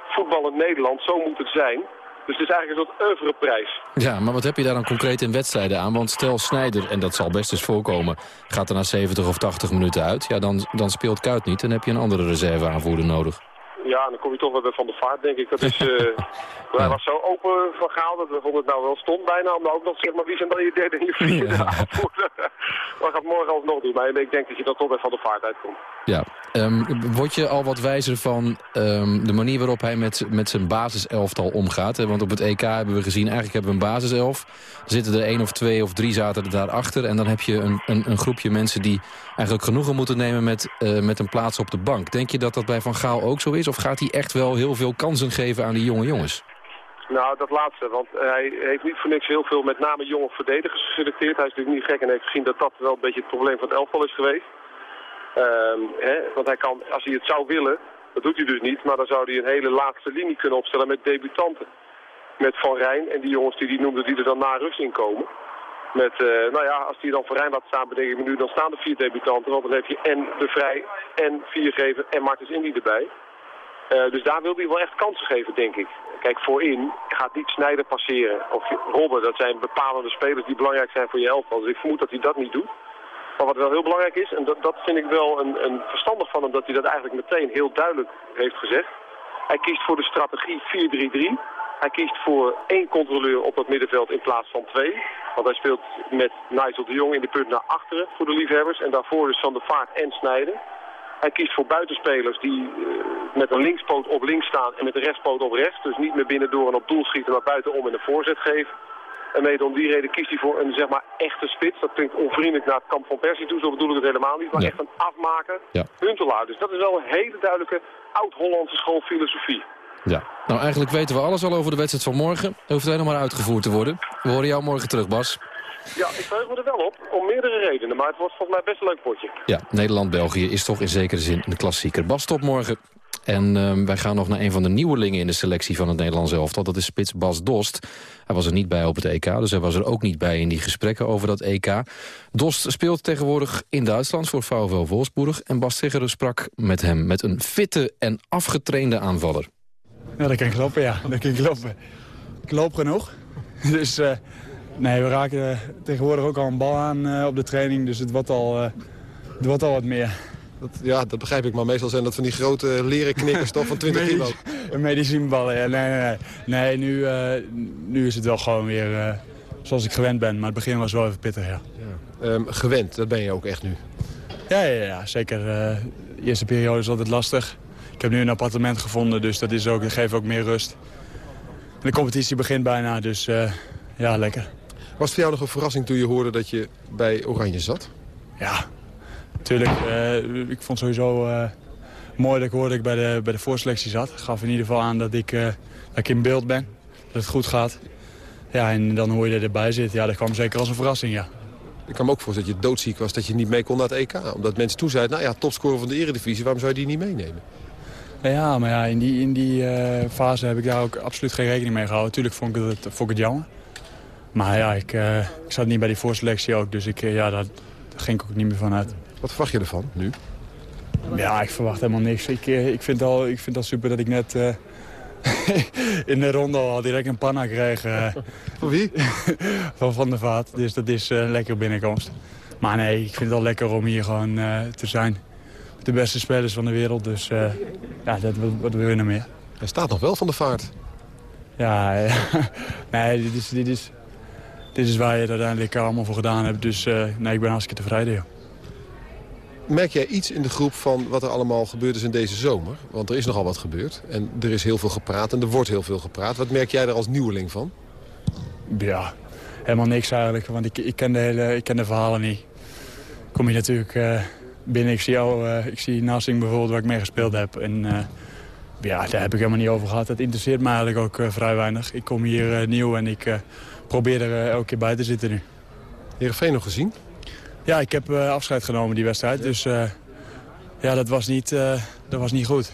voetbal in Nederland. Zo moet het zijn. Dus het is eigenlijk een soort oeuvreprijs. Ja, maar wat heb je daar dan concreet in wedstrijden aan? Want stel Sneijder, en dat zal best eens voorkomen... gaat er na 70 of 80 minuten uit. Ja, dan, dan speelt Kuit niet. Dan heb je een andere reserveaanvoerder nodig. Ja, dan kom je toch wel bij Van der Vaart, denk ik. Dat is, eh, <laughs> Hij was zo open van Gaal dat we vonden het nou wel stond bijna. Om ook nog zeggen, maar wie zijn dan je derde en je vierde aanvoerder? <laughs> Dat gaat morgen alsnog doen. Maar ik denk dat je dan toch bij Van der Vaart uitkomt. Ja. Ehm, word je al wat wijzer van ehm, de manier waarop hij met, met zijn basiselftal omgaat? Hè? Want op het EK hebben we gezien, eigenlijk hebben we een basiself. Er zitten er één of twee of drie zaten er daarachter. En dan heb je een, een, een groepje mensen die eigenlijk genoegen moeten nemen met, eh, met een plaats op de bank. Denk je dat dat bij Van Gaal ook zo is? Of gaat hij echt wel heel veel kansen geven aan die jonge jongens? Nou, dat laatste, want hij heeft niet voor niks heel veel met name jonge verdedigers geselecteerd. Hij is natuurlijk niet gek en heeft gezien dat dat wel een beetje het probleem van het elftal is geweest. Ehm, hè, want hij kan, als hij het zou willen, dat doet hij dus niet, maar dan zou hij een hele laatste linie kunnen opstellen met debutanten. Met Van Rijn en die jongens die hij noemde die er dan na rust in komen. Met, eh, nou ja, als hij dan Van Rijn laat staan bij deze minuut, dan staan er vier debutanten. Want dan heb je en De Vrij en Viergever en Martens Indy erbij. Eh, dus daar wil hij wel echt kansen geven, denk ik. Kijk, voorin gaat niet Snijder passeren. Of Robben, dat zijn bepalende spelers die belangrijk zijn voor je elftal. Dus ik vermoed dat hij dat niet doet. Maar wat wel heel belangrijk is, en dat, dat vind ik wel een, een verstandig van hem, dat hij dat eigenlijk meteen heel duidelijk heeft gezegd. Hij kiest voor de strategie 4-3-3. Hij kiest voor één controleur op dat middenveld in plaats van twee. Want hij speelt met Nigel de Jong in de punt naar achteren voor de liefhebbers. En daarvoor dus Van de Vaart en Snijder. Hij kiest voor buitenspelers die eh, met een linkspoot op links staan en met de rechtspoot op rechts. Dus niet meer binnendoor en op doel schieten, maar buitenom en een voorzet geven. En mede om die reden kiest hij voor een zeg maar echte spits. Dat klinkt onvriendelijk naar het kamp van Persie toe, zo bedoel ik het helemaal niet. Maar echt een afmaker, Ja. Huntelaar. Dus dat is wel een hele duidelijke oud-Hollandse schoolfilosofie. Ja. Nou, eigenlijk weten we alles al over de wedstrijd van morgen. Er hoeft alleen nog maar uitgevoerd te worden. We horen jou morgen terug, Bas. Ja, ik verheug me er wel op, om meerdere redenen. Maar het wordt volgens mij best een leuk potje. Ja, Nederland-België is toch in zekere zin een klassieker. Bas, tot morgen. En ehm, wij gaan nog naar een van de nieuwelingen in de selectie van het Nederlands elftal. Dat is spits Bas Dost. Hij was er niet bij op het EK, dus hij was er ook niet bij in die gesprekken over dat EK. Dost speelt tegenwoordig in Duitsland voor VfL Wolfsburg. En Bas Tiggeren sprak met hem, met een fitte en afgetrainde aanvaller. Ja, dat kan ik kloppen, ja. Dat kan ik kloppen. Ik loop genoeg. <laughs> Dus eh, nee, we raken eh, tegenwoordig ook al een bal aan eh, op de training. Dus het wordt al, eh, het wordt al wat meer. Dat, ja, dat begrijp ik. Maar meestal zijn dat van die grote leren knikkers toch van <laughs> 20 kilo. Medicijnballen, ja. Nee, nee, nee. Nee, nu, nu is het wel gewoon weer zoals ik gewend ben. Maar het begin was wel even pittig, ja. Ehm, gewend, dat ben je ook echt nu. Ja, ja, ja zeker. de eerste periode is altijd lastig. Ik heb nu een appartement gevonden, dus dat, is ook, dat geeft ook meer rust. En de competitie begint bijna, dus ja, lekker. Was het voor jou nog een verrassing toen je hoorde dat je bij Oranje zat? Ja, natuurlijk. eh, ik vond sowieso eh, mooi dat ik hoorde dat ik bij de, bij de voorselectie zat. Gaf in ieder geval aan dat ik, eh, dat ik in beeld ben, dat het goed gaat. Ja, en dan hoor je dat erbij zit. Ja, dat kwam zeker als een verrassing, ja. Ik kan me ook voorstellen dat je doodziek was dat je niet mee kon naar het EK. Omdat mensen toen zeiden, nou ja, topscorer van de eredivisie, waarom zou je die niet meenemen? Ja, maar ja, in die, in die fase heb ik daar ook absoluut geen rekening mee gehouden. Tuurlijk vond ik het, vond ik het jammer. Maar ja, ik, eh, ik zat niet bij die voorselectie ook, dus ik, eh, ja, daar, daar ging ik ook niet meer van uit. Wat verwacht je ervan nu? Ja, ik verwacht helemaal niks. Ik, eh, ik, vind, al, ik vind al super dat ik net <laughs> in de ronde al direct een panna kreeg. Van wie? <laughs> van Van der Vaart. Dus dat is een lekkere binnenkomst. Maar nee, ik vind het wel lekker om hier gewoon te zijn. De beste spelers van de wereld, dus ja, dat, wat, wat wil je nog meer? Hij staat nog wel van de vaart. Ja, ja. <laughs> nee, dit is, dit, is, dit is waar je het uiteindelijk allemaal voor gedaan hebt. Dus eh, nee, ik ben hartstikke tevreden. Merk jij iets in de groep van wat er allemaal gebeurd is in deze zomer? Want er is nogal wat gebeurd. En er is heel veel gepraat en er wordt heel veel gepraat. Wat merk jij er als nieuweling van? Ja, helemaal niks eigenlijk. Want ik, ik, ken, de hele, ik ken de verhalen niet. Kom je natuurlijk eh, binnen, ik zie jou, eh, ik zie Nassing bijvoorbeeld waar ik mee gespeeld heb. En ja, daar heb ik helemaal niet over gehad. Dat interesseert me eigenlijk ook vrij weinig. Ik kom hier nieuw en ik probeer er eh, elke keer bij te zitten nu. Heerenveen nog gezien? Ja, ik heb eh, afscheid genomen die wedstrijd. Dus eh, ja, dat was, niet, dat was niet goed.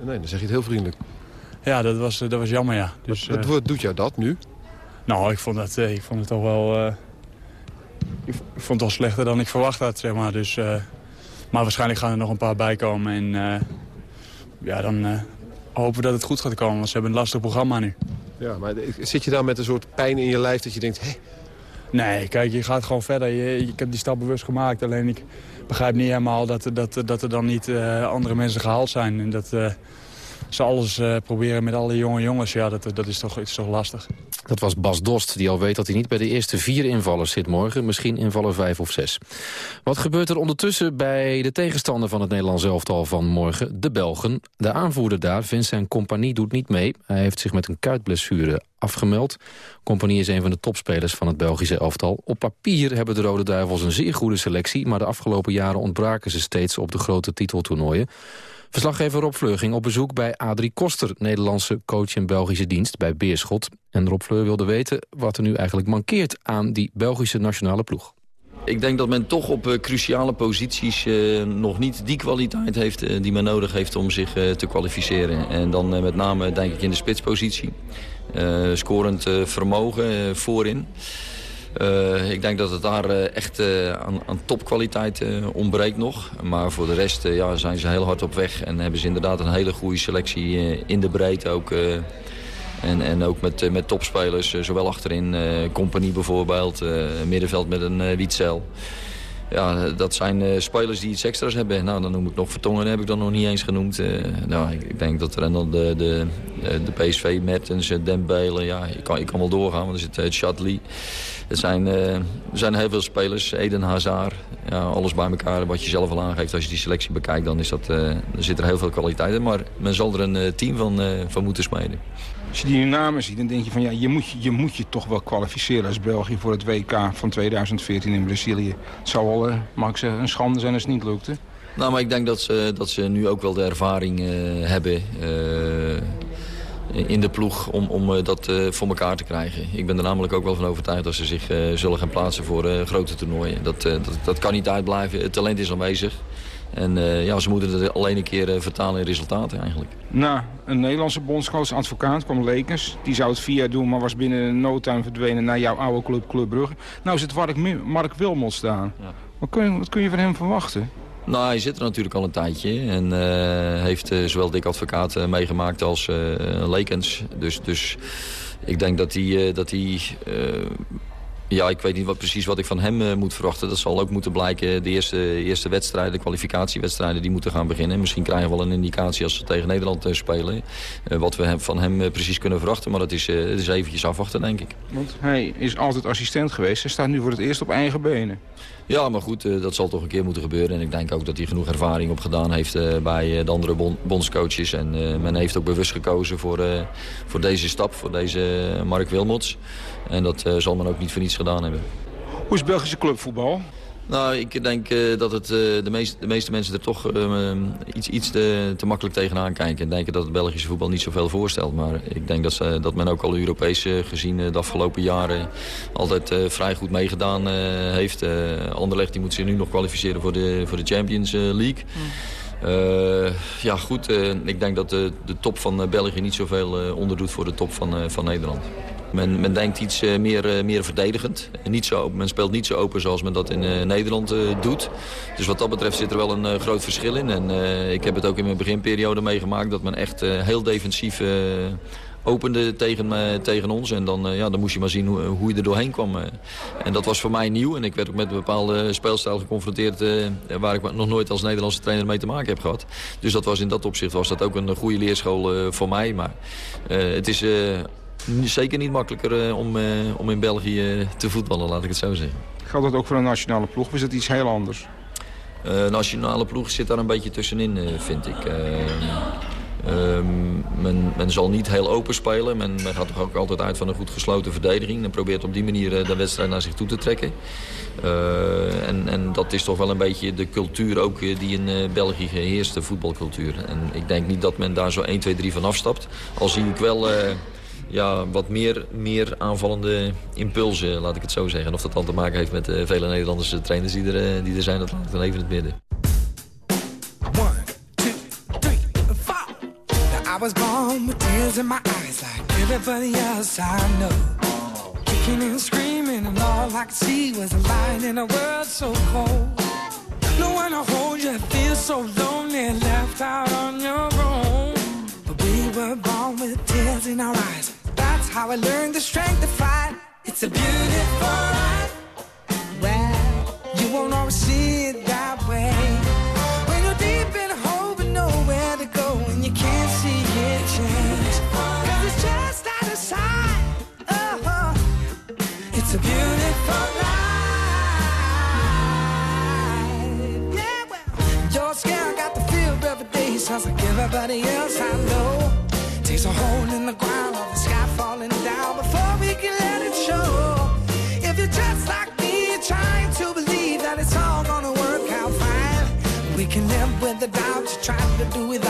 Nee, dan zeg je het heel vriendelijk. Ja, dat was, dat was jammer, ja. Dus, wat, wat doet jou dat nu? Nou, ik vond, dat, ik vond het toch wel... ik, vond het wel slechter dan ik verwacht had, zeg maar. Dus, maar waarschijnlijk gaan er nog een paar bij komen. En ja, dan hopen dat het goed gaat komen. Want ze hebben een lastig programma nu. Ja, maar zit je daar met een soort pijn in je lijf dat je denkt... Hé, Nee, kijk, je gaat gewoon verder. Je, ik heb die stap bewust gemaakt. Alleen ik begrijp niet helemaal dat, er- dat, dat er dan niet eh, andere mensen gehaald zijn. En dat eh, ze alles eh, proberen met alle jonge jongens. Ja, dat, dat is, toch, is toch lastig. Dat was Bas Dost, die al weet dat hij niet bij de eerste vier invallers zit morgen. Misschien invaller vijf of zes. Wat gebeurt er ondertussen bij de tegenstander van het Nederlands elftal van morgen? De Belgen. De aanvoerder daar, Vincent Compagnie, doet niet mee. Hij heeft zich met een kuitblessure afgemeld. Compagnie is een van de topspelers van het Belgische elftal. Op papier hebben de Rode Duivels een zeer goede selectie... maar de afgelopen jaren ontbraken ze steeds op de grote titeltoernooien. Verslaggever Rob Fleur ging op bezoek bij Adrie Koster... Nederlandse coach in Belgische dienst bij Beerschot. En Rob Fleur wilde weten wat er nu eigenlijk mankeert... aan die Belgische nationale ploeg. Ik denk dat men toch op eh, cruciale posities eh, nog niet die kwaliteit heeft eh, die men nodig heeft om zich te kwalificeren. En dan met name denk ik in de spitspositie. Scorend vermogen voorin. Eh, ik denk dat het daar eh, echt eh, aan, aan topkwaliteit ontbreekt nog. Maar voor de rest ja, zijn ze heel hard op weg. En hebben ze inderdaad een hele goede selectie in de breedte ook. en, en ook met, met topspelers, zowel achterin, Compagnie bijvoorbeeld, middenveld met een Wietzel. Ja, dat zijn spelers die iets extra's hebben. Nou, dan noem ik nog Vertongen, heb ik dan nog niet eens genoemd. Nou, ik, denk dat er dan de, de, de PSV, Mertens, Dembele, ja, ik kan, ik kan wel doorgaan, want er zit uh. Het zijn, eh, er zijn heel veel spelers, Eden Hazard, ja, alles bij elkaar wat je zelf al aangeeft. Als je die selectie bekijkt, dan, is dat, dan zit er heel veel kwaliteit in. Maar men zal er een eh, team van, van moeten smeden. Als je die namen ziet, dan denk je van ja, je moet je, moet je toch wel kwalificeren als België voor het WK van 2014 in Brazilië. Het zou wel, mag ik zeggen, een schande zijn als het niet lukte. Nou, maar ik denk dat ze, dat ze nu ook wel de ervaring hebben in de ploeg om, om eh, dat eh, voor elkaar te krijgen. Ik ben er namelijk ook wel van overtuigd dat ze zich eh, zullen gaan plaatsen voor grote toernooien. Dat, dat, dat kan niet uitblijven. Het talent is aanwezig. En ja, ze moeten het alleen een keer vertalen in resultaten eigenlijk. Nou, een Nederlandse bondscoach, advocaat, kwam Lekens. Die zou het jaar doen, maar was binnen no time verdwenen naar jouw oude club, Club Brugge. Nou zit Mark, Mark Wilmot staan. Wat, kun je, wat kun je van hem verwachten? Nou, hij zit er natuurlijk al een tijdje en eh, heeft eh, zowel Dick Advocaat eh, meegemaakt als Lekens. Dus, dus ik denk dat hij... dat hij ja, ik weet niet wat, precies wat ik van hem moet verwachten. Dat zal ook moeten blijken. De eerste, eerste wedstrijden, de kwalificatiewedstrijden, die moeten gaan beginnen. Misschien krijgen we wel een indicatie als ze tegen Nederland spelen. wat we van hem precies kunnen verwachten. Maar dat is, het is eventjes afwachten, denk ik. Want hij is altijd assistent geweest. Hij staat nu voor het eerst op eigen benen. Ja, maar goed, eh, dat zal toch een keer moeten gebeuren. En ik denk ook dat hij genoeg ervaring opgedaan heeft eh, bij eh, de andere bon- bondscoaches. En men heeft ook bewust gekozen voor, voor deze stap, voor deze Mark Wilmots. En dat zal men ook niet voor niets gedaan hebben. Hoe is Belgische clubvoetbal? Nou, ik denk eh, dat het, eh, de, meest, de meeste mensen er toch eh, iets, iets te, te makkelijk tegenaan kijken. En denken dat het Belgische voetbal niet zoveel voorstelt. Maar ik denk dat, ze, dat men ook al Europees eh, gezien de afgelopen jaren altijd vrij goed meegedaan heeft. Anderlecht die moet zich nu nog kwalificeren voor de, voor de Champions League. Uh, ja, goed. Uh, ik denk dat de, de top van uh, België niet zoveel onderdoet voor de top van, van Nederland. Men, men denkt iets meer, meer verdedigend. Niet zo, men speelt niet zo open zoals men dat in Nederland doet. Dus wat dat betreft zit er wel een groot verschil in. En ik heb het ook in mijn beginperiode meegemaakt dat men echt heel defensief opende tegen, tegen ons. En dan, ja, dan moest je maar zien hoe, hoe je er doorheen kwam. En dat was voor mij nieuw. En ik werd ook met een bepaalde speelstijl geconfronteerd... waar ik nog nooit als Nederlandse trainer mee te maken heb gehad. Dus dat was in dat opzicht was dat ook een goede leerschool voor mij. Maar het is zeker niet makkelijker eh, om, eh, om in België eh, te voetballen, laat ik het zo zeggen. Geldt dat ook voor een nationale ploeg of is dat iets heel anders? Eh nationale ploeg zit daar een beetje tussenin, vind ik. Eh, ehm, men, men zal niet heel open spelen. Men, men gaat toch ook altijd uit van een goed gesloten verdediging. Men probeert op die manier de wedstrijd naar zich toe te trekken. En, en dat is toch wel een beetje de cultuur ook die in België heerst, de voetbalcultuur. En ik denk niet dat men daar zo 1, 2, 3 van afstapt. Al zie ik wel ja, wat meer, meer aanvallende impulsen, laat ik het zo zeggen. En of dat dan te maken heeft met de vele Nederlandse trainers die er, eh, die er zijn, dat laat ik dan even in het midden. I was born with tears in my eyes like everybody else I know. Kicking and screaming and all I could see was a light in a world so cold. No one to hold you, feel so lonely, left out on your own. But we were born with tears in our eyes. How I learned the strength to fight. It's a beautiful life. Well, you won't always see it that way. When you're deep in a hole but nowhere to go and you can't see it change. Cause it's just out of sight. Oh, uh-huh. it's a beautiful life. Yeah, well, you're scared, got the feel every day. Sounds like everybody else I know. Takes a hole in the ground falling down before we can let it show. If you're just like me, trying to believe that it's all gonna work out fine. We can live with the doubt you're trying to do without.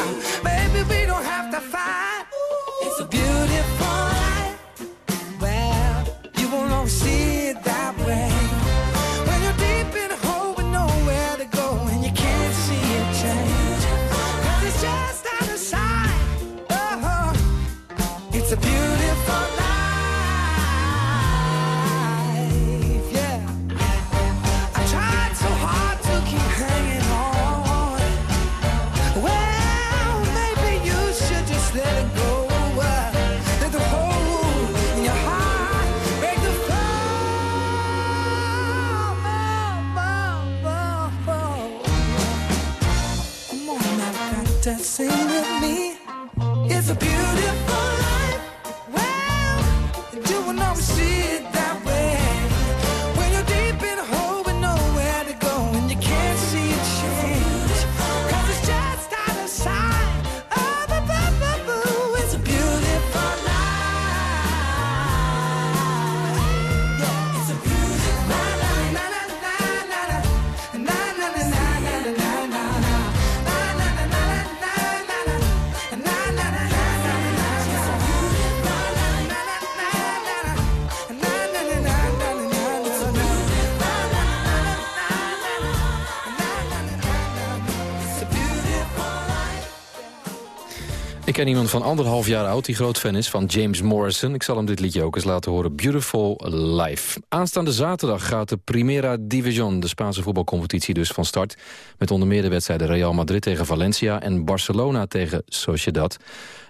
Ken iemand van anderhalf jaar oud die groot fan is van James Morrison. Ik zal hem dit liedje ook eens laten horen. Beautiful Life. Aanstaande zaterdag gaat de Primera Division, de Spaanse voetbalcompetitie, dus van start. Met onder meer de wedstrijden Real Madrid tegen Valencia en Barcelona tegen Sociedad.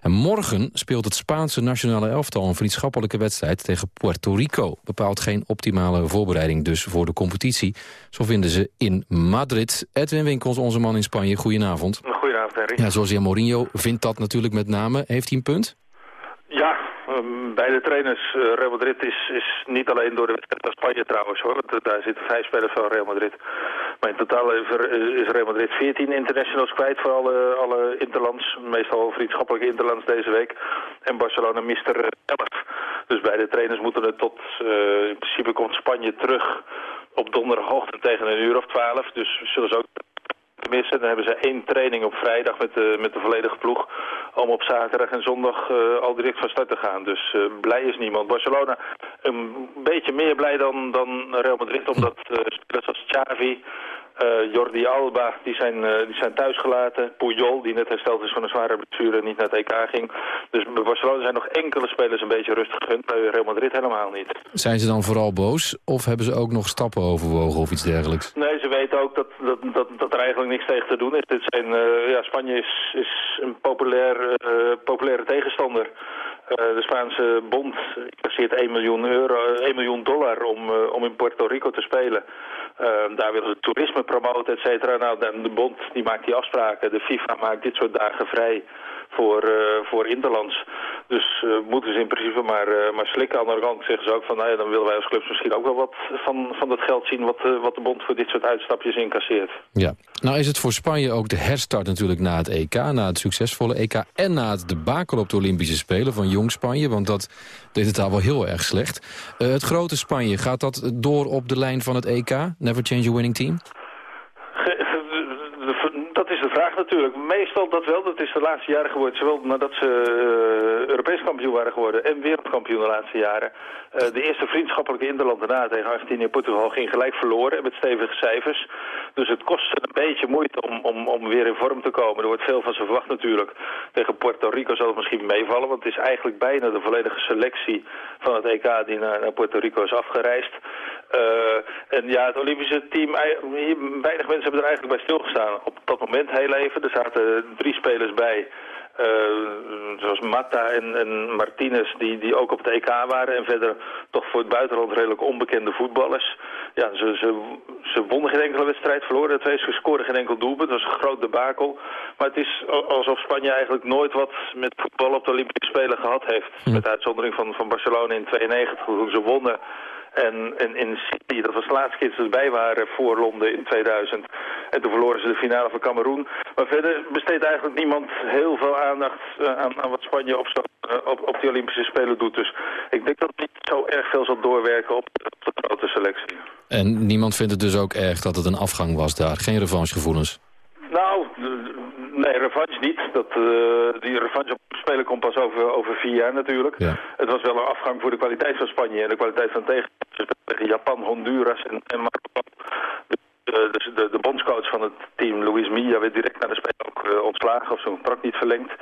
En morgen speelt het Spaanse nationale elftal een vriendschappelijke wedstrijd tegen Puerto Rico. Bepaalt geen optimale voorbereiding dus voor de competitie. Zo vinden ze in Madrid. Edwin Winkels, onze man in Spanje, goedenavond. Goedenavond, Henry. Ja, José Mourinho vindt dat natuurlijk met name. Heeft hij een punt? Ja, ehm, bij de trainers, eh, Real Madrid is, is niet alleen door de wedstrijd van Spanje trouwens hoor. Want, eh, daar zitten vijf spelers van Real Madrid. Maar in totaal is er- Real Madrid 14 internationals kwijt voor alle, alle interlands. Meestal vriendschappelijke interlands deze week. En Barcelona mist er eh, 11. Dus bij de trainers moeten het tot, eh, in principe komt Spanje terug op donderdagochtend tegen een uur of 12. Dus zullen ze ook missen. Dan hebben ze één training op vrijdag met de, met de volledige ploeg. Om op zaterdag en zondag eh, al direct van start te gaan. Dus eh, blij is niemand. Barcelona een beetje meer blij dan, dan Real Madrid. Omdat eh, spelers als Xavi, eh, Jordi Alba, die zijn, eh, die zijn thuisgelaten. Puyol, die net hersteld is van een zware blessure en niet naar het EK ging. Dus bij Barcelona zijn nog enkele spelers een beetje rustig gegund. Bij Real Madrid helemaal niet. Zijn ze dan vooral boos of hebben ze ook nog stappen overwogen of iets dergelijks? Nee, ze weten ook dat, dat, dat, dat er eigenlijk niks tegen te doen is. Dit zijn, eh, ja, Spanje is, is een populair, populaire tegenstander. Eh, de Spaanse bond incasseert 1 miljoen, euro, 1 miljoen dollar om, eh, om in Puerto Rico te spelen. Eh, daar willen ze toerisme promoten, et cetera. Nou, de bond die maakt die afspraken. De FIFA maakt dit soort dagen vrij voor, eh, voor Interlands. Dus eh, moeten ze in principe maar, eh, maar slikken. Aan de andere kant zeggen ze ook van, nou ja, dan willen wij als clubs misschien ook wel wat van, van dat geld zien wat, wat de bond voor dit soort uitstapjes incasseert. Ja, nou is het voor Spanje ook de herstart natuurlijk na het EK, na het succesvolle EK... en na het debakel op de Olympische Spelen van jong Spanje, want dat deed het daar wel heel erg slecht. Het grote Spanje, gaat dat door op de lijn van het EK? Never change a winning team? Dat is de vraag natuurlijk. Meestal dat wel. Dat is de laatste jaren geworden. Zowel nadat ze eh, Europees kampioen waren geworden en wereldkampioen de laatste jaren. Eh, de eerste vriendschappelijke interland daarna tegen Argentinië en Portugal ging gelijk verloren en met stevige cijfers. Dus het kost ze een beetje moeite om, om, om weer in vorm te komen. Er wordt veel van ze verwacht natuurlijk. Tegen Puerto Rico zal het misschien meevallen, want het is eigenlijk bijna de volledige selectie van het EK die naar, naar Puerto Rico is afgereisd. Eh, en ja, het Olympische team, weinig mensen hebben er eigenlijk bij stilgestaan. Op dat moment heel even, er zaten drie spelers bij. eh, zoals Mata en, en Martinez, die, die ook op het EK waren. En verder toch voor het buitenland redelijk onbekende voetballers. Ja, ze, ze, ze wonnen geen enkele wedstrijd, verloren twee, ze scoorden geen enkel doelpunt. Dat was een groot debakel. Maar het is al- alsof Spanje eigenlijk nooit wat met voetbal op de Olympische Spelen gehad heeft. Met uitzondering van, van Barcelona in 92, toen ze wonnen. En, en in Sydney, dat was de laatste keer dat ze erbij waren voor Londen in 2000. En toen verloren ze de finale van Cameroen. Maar verder besteedt eigenlijk niemand heel veel aandacht eh, aan, aan wat Spanje op, zo, eh, op, op die Olympische Spelen doet. Dus ik denk dat het niet zo erg veel zal doorwerken op, op de grote selectie. En niemand vindt het dus ook erg dat het een afgang was daar. Geen revanchegevoelens. Nou, nee, revanche niet. Dat, eh, die revanche op spelen komt pas over, over vier jaar natuurlijk. Het was wel een afgang voor de kwaliteit van Spanje en de kwaliteit van tegen, tegen Japan, Honduras en, en Marokko. De, de, de, de bondscoach van het team, Luis Milla, werd direct na de Spelen ook eh, ontslagen of zijn contract niet verlengd.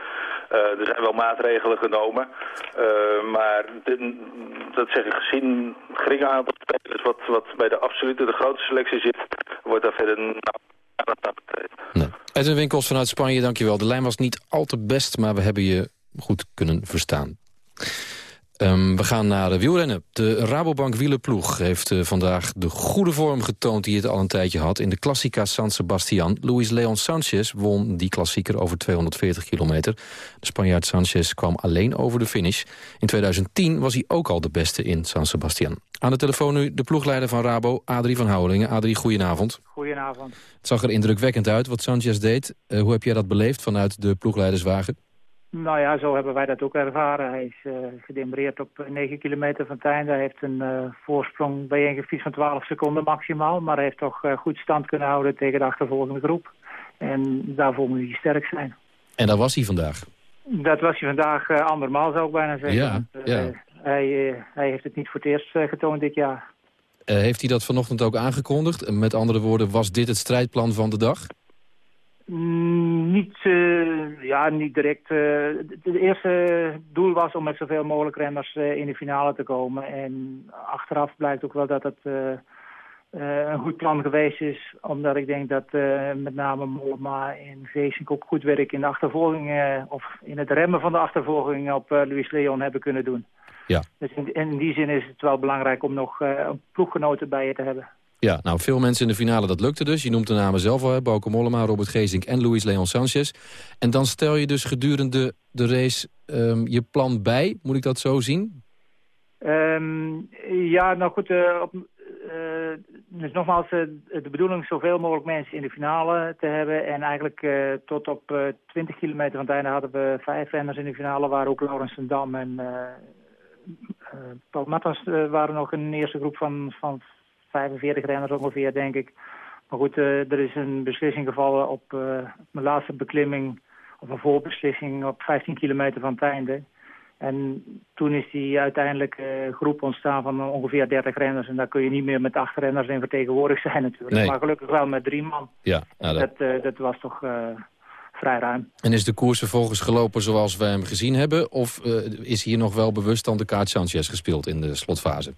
Eh, er zijn wel maatregelen genomen. Eh, maar dat zeg ik, gezien het geringe aantal spelers wat, wat bij de absolute, de grote selectie zit, wordt daar verder nou, aandacht aan besteed. Edwin Winkels vanuit Spanje, dankjewel. De lijn was niet al te best, maar we hebben je goed kunnen verstaan. Ehm, we gaan naar de wielrennen. De Rabobank wielerploeg heeft eh, vandaag de goede vorm getoond... die het al een tijdje had in de Classica San Sebastian. Luis Leon Sanchez won die klassieker over 240 kilometer. De Spanjaard Sanchez kwam alleen over de finish. In 2010 was hij ook al de beste in San Sebastian. Aan de telefoon nu de ploegleider van Rabo, Adrie van Houwelingen. Adrie, goedenavond. Goedenavond. Het zag er indrukwekkend uit wat Sanchez deed. Eh, hoe heb jij dat beleefd vanuit de ploegleiderswagen? Nou ja, zo hebben wij dat ook ervaren. Hij is uh, gedembreerd op 9 kilometer van het einde. Hij heeft een uh, voorsprong bijeengefietst van 12 seconden maximaal. Maar hij heeft toch uh, goed stand kunnen houden tegen de achtervolgende groep. En daarvoor moet hij sterk zijn. En daar was hij vandaag? Dat was hij vandaag andermaal, zou ik bijna zeggen. Ja, Want, ja. Hij, hij heeft het niet voor het eerst getoond dit jaar. heeft hij dat vanochtend ook aangekondigd? Met andere woorden, was dit het strijdplan van de dag? Niet, uh, ja, niet direct. Het uh, eerste doel was om met zoveel mogelijk renners uh, in de finale te komen. En achteraf blijkt ook wel dat het een goed plan geweest is. Omdat ik denk dat met name Mollema en Geesink ook goed werk in de achtervolging... of in het remmen van de achtervolging op Luis Leon hebben kunnen doen. Ja. Dus in, in, die zin is het wel belangrijk om nog ploeggenoten bij je te hebben. Ja, nou, veel mensen in de finale, dat lukte dus. Je noemt de namen zelf al, Bauke Mollema, Robert Geesink en Luis Leon Sanchez. En dan stel je dus gedurende de race um, je plan bij. Moet ik dat zo zien? Um, ja, nou goed. Uh, op, uh, dus nogmaals, uh, de bedoeling zoveel mogelijk mensen in de finale te hebben. En eigenlijk tot op 20 kilometer van het einde hadden we vijf renners in de finale. Waar ook Laurens en Dam en Paul Matters waren nog in de eerste groep van, van 45 renners ongeveer, denk ik. Maar goed, uh, er is een beslissing gevallen op uh, mijn laatste beklimming, of een voorbeslissing op 15 kilometer van het einde. En toen is die uiteindelijk uh, groep ontstaan van ongeveer 30 renners. En daar kun je niet meer met acht renners in vertegenwoordigd zijn natuurlijk. Nee. Maar gelukkig wel met drie man. Ja, nou dat... Dat, dat was toch vrij ruim. En is de koers vervolgens gelopen zoals we hem gezien hebben? Of is hier nog wel bewust dan de kaart Sanchez gespeeld in de slotfase?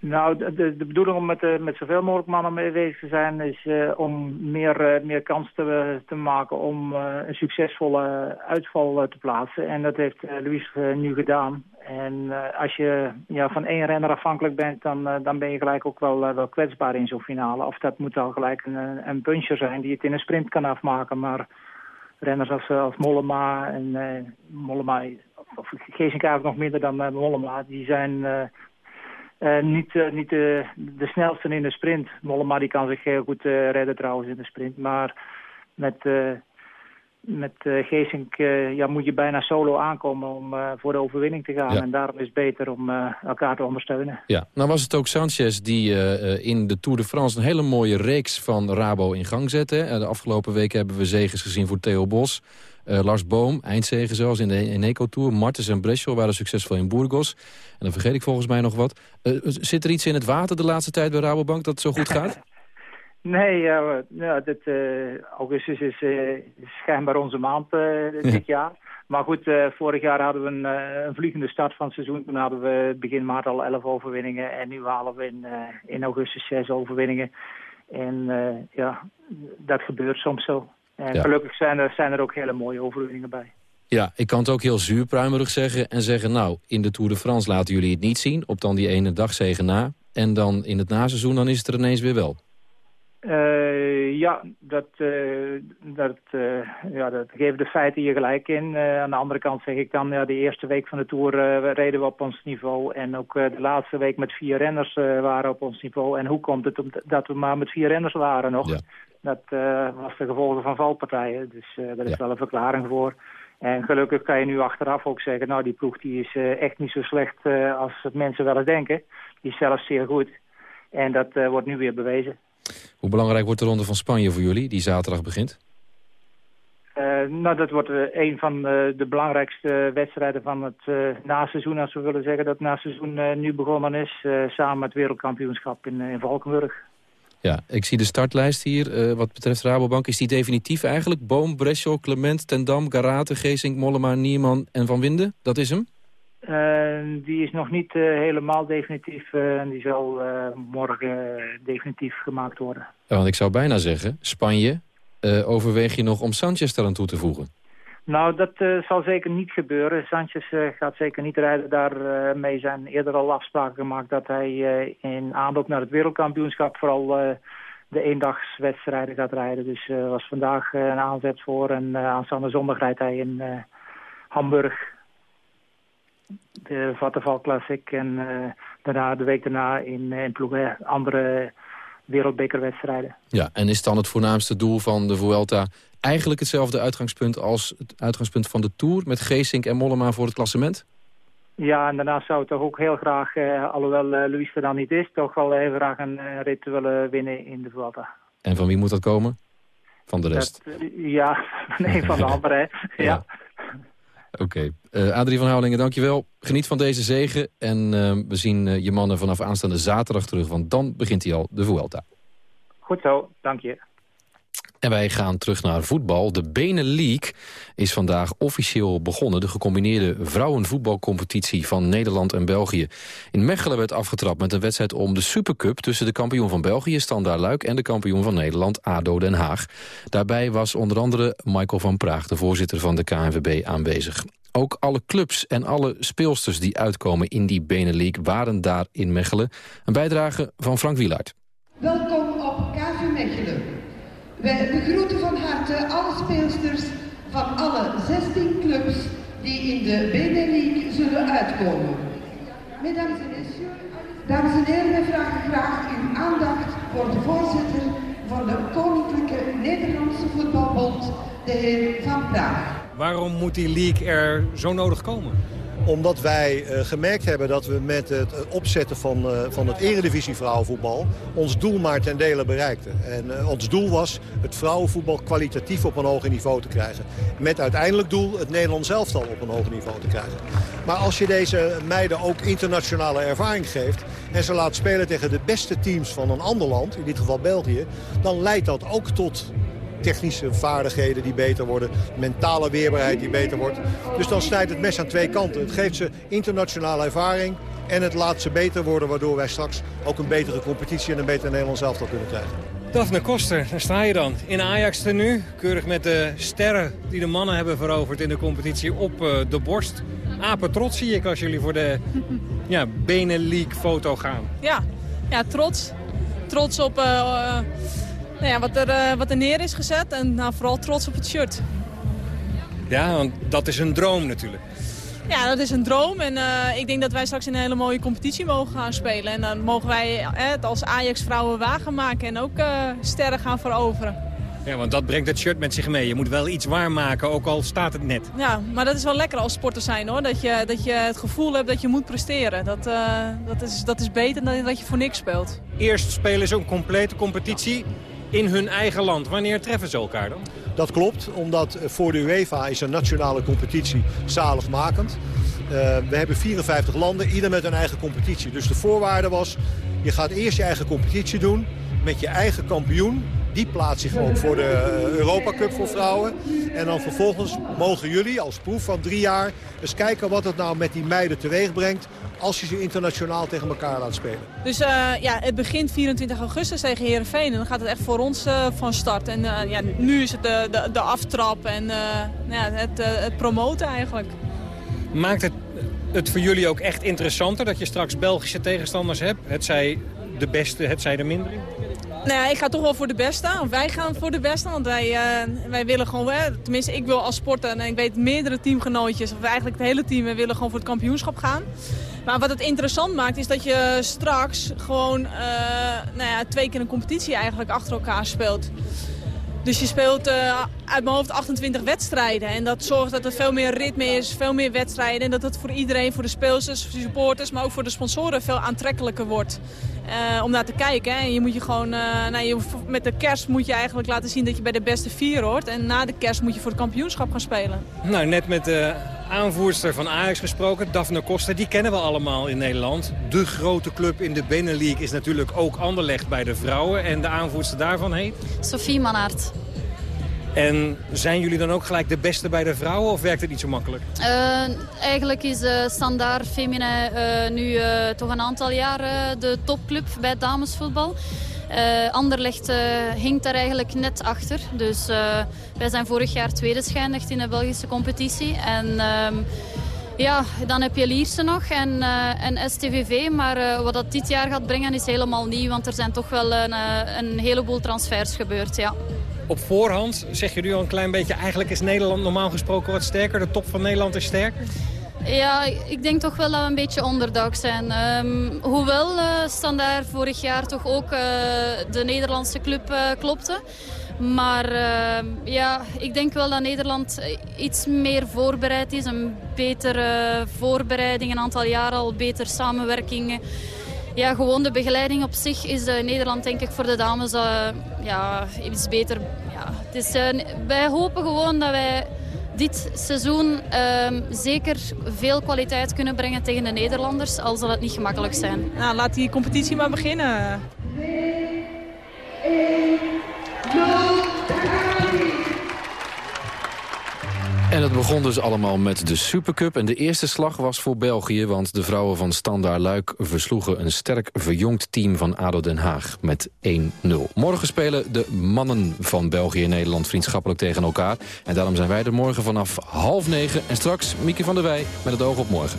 Nou, de, de bedoeling om met, uh, met zoveel mogelijk mannen mee bezig te zijn... is uh, om meer, uh, meer kans te, te maken om een succesvolle uitval te plaatsen. En dat heeft Luis nu gedaan. En als je ja, van één renner afhankelijk bent... dan, dan ben je gelijk ook wel, wel kwetsbaar in zo'n finale. Of dat moet al gelijk een, een puncher zijn die het in een sprint kan afmaken. Maar renners als, als Mollema en eh, Mollema, of Geesink nog minder dan eh, Mollema, die zijn eh, eh, niet, eh, niet de, de snelste in de sprint. Mollema die kan zich heel goed eh, redden trouwens in de sprint, maar met, eh met eh Geesink eh, ja, moet je bijna solo aankomen om eh, voor de overwinning te gaan. Ja. En daarom is het beter om eh, elkaar te ondersteunen. Ja, nou was het ook Sanchez die eh, eh, in de Tour de France... een hele mooie reeks van Rabo in gang zette. Eh, de afgelopen weken hebben we zegens gezien voor Theo Bos. Eh, Lars Boom, eindzegen zoals in de Eneco Tour. Martens en Brescia waren succesvol in Burgos. En dan vergeet ik volgens mij nog wat. Eh, zit er iets in het water de laatste tijd bij Rabobank dat zo goed <laughs> gaat? Nee, ja, dit, eh, augustus is, eh, schijnbaar onze maand eh, dit jaar. Maar goed, eh, vorig jaar hadden we een, eh, een vliegende start van het seizoen. Toen hadden we begin maart al 11 overwinningen. En nu halen we in, eh, in augustus 6 overwinningen. En eh, ja, dat gebeurt soms zo. En Ja. gelukkig zijn er, zijn er ook hele mooie overwinningen bij. Ja, ik kan het ook heel zuurpruimerig zeggen en zeggen... nou, in de Tour de France laten jullie het niet zien... op dan die ene dagzegen na. En dan in het naseizoen, dan is het er ineens weer wel. Eh, ja, dat, eh, dat, eh, ja, dat geven de feiten je gelijk in. Aan de andere kant zeg ik dan, ja, de eerste week van de Tour reden we op ons niveau. En ook de laatste week met vier renners waren op ons niveau. En hoe komt het dat we maar met vier renners waren nog? Dat eh, was de gevolgen van valpartijen. Dus eh daar is wel een verklaring voor. En gelukkig kan je nu achteraf ook zeggen, nou die ploeg die is eh, echt niet zo slecht als het mensen wel eens denken. Die is zelfs zeer goed. En dat wordt nu weer bewezen. Hoe belangrijk wordt de Ronde van Spanje voor jullie, die zaterdag begint? Nou, dat wordt een van de belangrijkste wedstrijden van het naseizoen, als we willen zeggen dat het naseizoen nu begonnen is, samen met het wereldkampioenschap in, in Valkenburg. Ja, ik zie de startlijst hier. eh, wat betreft Rabobank is die definitief eigenlijk. Boom, Brescia, Clement, Tendam, Garate, Geesink, Mollema, Nierman en Van Winden. Dat is hem? Eh, die is nog niet eh, helemaal definitief en die zal morgen definitief gemaakt worden. Ja, want ik zou bijna zeggen, Spanje, overweeg je nog om Sanchez eraan toe te voegen? Nou, dat eh, zal zeker niet gebeuren. Sanchez eh, gaat zeker niet rijden. Daarmee mee zijn eerder al afspraken gemaakt dat hij eh, in aanloop naar het wereldkampioenschap vooral eh, de eendagswedstrijden gaat rijden. Dus er was vandaag eh, een aanzet voor en eh, aanstaande zondag rijdt hij in eh, Hamburg. De Vattenfall Classic en eh, daarna de week daarna in, eh, in Ploeg- andere wereldbekerwedstrijden. Ja, en is dan het voornaamste doel van de Vuelta eigenlijk hetzelfde uitgangspunt als het uitgangspunt van de Tour... met Geesink en Mollema voor het klassement? Ja, en daarnaast zou ik toch ook heel graag, eh, alhoewel eh, Luis er dan niet is, toch wel heel graag een eh, rit willen winnen in de Vuelta. En van wie moet dat komen? Van de rest. Dat, ja, <laughs> nee, van de andere. <laughs> Ja. Oké. Eh, Adrie van Houwelingen, dankjewel. Geniet van deze zegen. En we zien je mannen vanaf aanstaande zaterdag terug. Want dan begint hij al, de Vuelta. Goed zo, dank je. En wij gaan terug naar voetbal. De League is vandaag officieel begonnen. De gecombineerde vrouwenvoetbalcompetitie van Nederland en België. In Mechelen werd afgetrapt met een wedstrijd om de Supercup... tussen de kampioen van België, Standaard Luik... en de kampioen van Nederland, ADO Den Haag. Daarbij was onder andere Michael van Praag... de voorzitter van de KNVB aanwezig. Ook alle clubs en alle speelsters die uitkomen in die League... waren daar in Mechelen. Een bijdrage van Frank Wielaert. Welkom. Wij begroeten van harte alle speelsters van alle 16 clubs die in de BD zullen uitkomen. Mesdames en messieurs, dames en heren, wij vragen graag uw aandacht voor de voorzitter van de Koninklijke Nederlandse Voetbalbond, de heer Van Praag. Waarom moet die league er zo nodig komen? Omdat wij eh, gemerkt hebben dat we met het, het opzetten van, eh, van het eredivisie vrouwenvoetbal... ons doel maar ten dele bereikten. En eh, ons doel was het vrouwenvoetbal kwalitatief op een hoger niveau te krijgen. Met uiteindelijk doel het Nederlands elftal op een hoger niveau te krijgen. Maar als je deze meiden ook internationale ervaring geeft... en ze laat spelen tegen de beste teams van een ander land, in dit geval België... dan leidt dat ook tot technische vaardigheden die beter worden. Mentale weerbaarheid die beter wordt. Dus dan snijdt het mes aan twee kanten. Het geeft ze internationale ervaring en het laat ze beter worden... waardoor wij straks ook een betere competitie en een beter Nederlands elftal kunnen krijgen. Daphne Koster, daar sta je dan. In Ajax nu, keurig met de sterren die de mannen hebben veroverd in de competitie op eh, de borst. Apen trots zie ik als jullie voor de <laughs> ja, League foto gaan. Ja, ja trots. Trots op eh, eh, nou ja, wat, er, eh, wat er neer is gezet en nou, vooral trots op het shirt. Ja, want dat is een droom natuurlijk. Ja, dat is een droom en eh, ik denk dat wij straks in een hele mooie competitie mogen gaan spelen. En dan mogen wij eh, het als Ajax-vrouwen wagen maken en ook sterren gaan veroveren. Ja, want dat brengt het shirt met zich mee. Je moet wel iets waarmaken, ook al staat het net. Ja, maar dat is wel lekker als sporter zijn hoor. Dat je, dat je het gevoel hebt dat je moet presteren. Dat, dat, is, dat is beter dan dat je voor niks speelt. Eerst spelen ze een complete competitie in hun eigen land. Wanneer treffen ze elkaar dan? Dat klopt, omdat eh, voor de UEFA is een nationale competitie zaligmakend. Uh, we hebben 54 landen, ieder met een eigen competitie. Dus de voorwaarde was, je gaat eerst je eigen competitie doen met je eigen kampioen. Die plaatst zich ook voor de uh, Europa Cup voor vrouwen. En dan vervolgens mogen jullie als proef van drie jaar eens kijken wat het nou met die meiden teweeg brengt als je ze internationaal tegen elkaar laat spelen. Dus uh, ja, het begint 24 augustus tegen Heerenveen. En dan gaat het echt voor ons uh, van start. En uh, ja, nu is het de, de, de aftrap en nou ja, het, het, promoten eigenlijk. Maakt het, het voor jullie ook echt interessanter dat je straks Belgische tegenstanders hebt? Het zij de beste, het zij de mindere? Nou ik ga toch wel voor de beste. Wij gaan voor de beste. Want wij, uh, wij willen gewoon, tenminste ik wil als sporter, en ik weet meerdere teamgenootjes, of eigenlijk het hele team, we willen gewoon voor het kampioenschap gaan. Maar wat het interessant maakt is dat je straks gewoon uh, nou ja, twee keer een competitie eigenlijk achter elkaar speelt. Dus je speelt uh, uit mijn hoofd 28 wedstrijden. En dat zorgt dat er veel meer ritme is, veel meer wedstrijden. En dat het voor iedereen, voor de speelsters, voor de supporters, maar ook voor de sponsoren veel aantrekkelijker wordt. Uh, om naar te kijken. Hè. Je moet je gewoon, uh, nou, je, met de kerst moet je eigenlijk laten zien dat je bij de beste vier hoort. En na de kerst moet je voor het kampioenschap gaan spelen. Nou, net met de aanvoerster van Ajax gesproken, Daphne Koster. Die kennen we allemaal in Nederland. De grote club in de Benelux is natuurlijk ook Anderlecht bij de vrouwen. En de aanvoerster daarvan heet? Sophie Mannaert. En zijn jullie dan ook gelijk de beste bij de vrouwen of werkt het niet zo makkelijk? Uh, eigenlijk is uh, Standaard Feminin uh, nu toch een aantal jaar de topclub bij het damesvoetbal. Anderlecht hinkt daar eigenlijk net achter. Dus wij zijn vorig jaar tweede schijndigd in de Belgische competitie. En ehm, ja, dan heb je Lierse nog en, en STVV. Maar wat dat dit jaar gaat brengen is helemaal nieuw. Want er zijn toch wel een, een heleboel transfers gebeurd, ja op voorhand zeg je nu al een klein beetje... eigenlijk is Nederland normaal gesproken wat sterker. De top van Nederland is sterker. Ja, ik denk toch wel dat we een beetje onderdog zijn. Um, hoewel uh, Standaard vorig jaar toch ook uh, de Nederlandse club uh, klopte. Maar ja, ik denk wel dat Nederland iets meer voorbereid is. Een betere voorbereiding, een aantal jaar al beter samenwerking ja, gewoon de begeleiding op zich is in Nederland denk ik voor de dames uh, ja, iets beter. Ja, het is, uh, wij hopen gewoon dat wij dit seizoen uh, zeker veel kwaliteit kunnen brengen tegen de Nederlanders. Al zal het niet gemakkelijk zijn. Nou, laat die competitie maar beginnen. 2, 1, 0, En het begon dus allemaal met de Supercup. En de eerste slag was voor België, want de vrouwen van Standaard Luik versloegen een sterk verjongd team van ADO Den Haag met 1-0. Morgen spelen de mannen van België en Nederland vriendschappelijk tegen elkaar. En daarom zijn wij er morgen vanaf half negen. En straks Mieke van der Wij met het oog op morgen.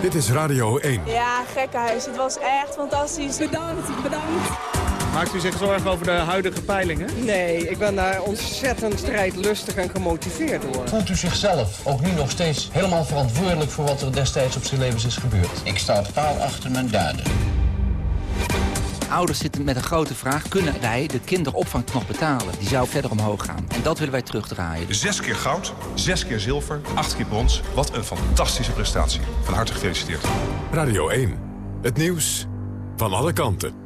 Dit is Radio 1. Ja, gekkenhuis. Het was echt fantastisch. Bedankt, bedankt. Maakt u zich zorgen over de huidige peilingen? Nee, ik ben daar ontzettend strijdlustig en gemotiveerd door. Voelt u zichzelf ook nu nog steeds helemaal verantwoordelijk voor wat er destijds op zijn levens is gebeurd? Ik sta paal achter mijn daden. Ouders zitten met een grote vraag. Kunnen wij de kinderopvang nog betalen? Die zou verder omhoog gaan. En dat willen wij terugdraaien. Zes keer goud, zes keer zilver, acht keer brons. Wat een fantastische prestatie. Van harte gefeliciteerd. Radio 1. Het nieuws van alle kanten.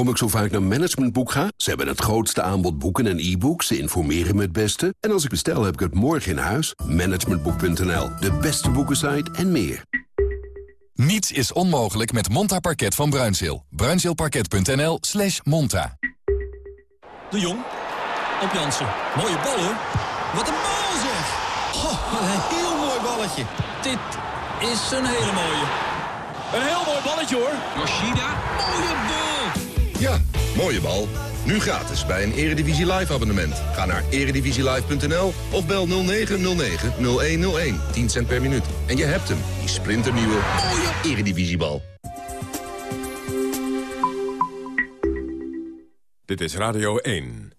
Waarom ik zo vaak naar Managementboek ga? Ze hebben het grootste aanbod boeken en e-books. Ze informeren me het beste. En als ik bestel, heb ik het morgen in huis. Managementboek.nl, de beste boekensite en meer. Niets is onmogelijk met Monta Parket van Bruinzeel. Bruinzeelparket.nl slash monta. De Jong. Op Jansen. Mooie bal hoor. Wat een bal zeg. Oh, wat een heel mooi balletje. Dit is een hele mooie. Een heel mooi balletje hoor. Yoshida. Mooie bal. Ja, mooie bal. Nu gratis bij een Eredivisie Live abonnement. Ga naar eredivisielive.nl of bel 0909-0101. 10 cent per minuut. En je hebt hem, die splinternieuwe mooie Eredivisiebal. Dit is Radio 1.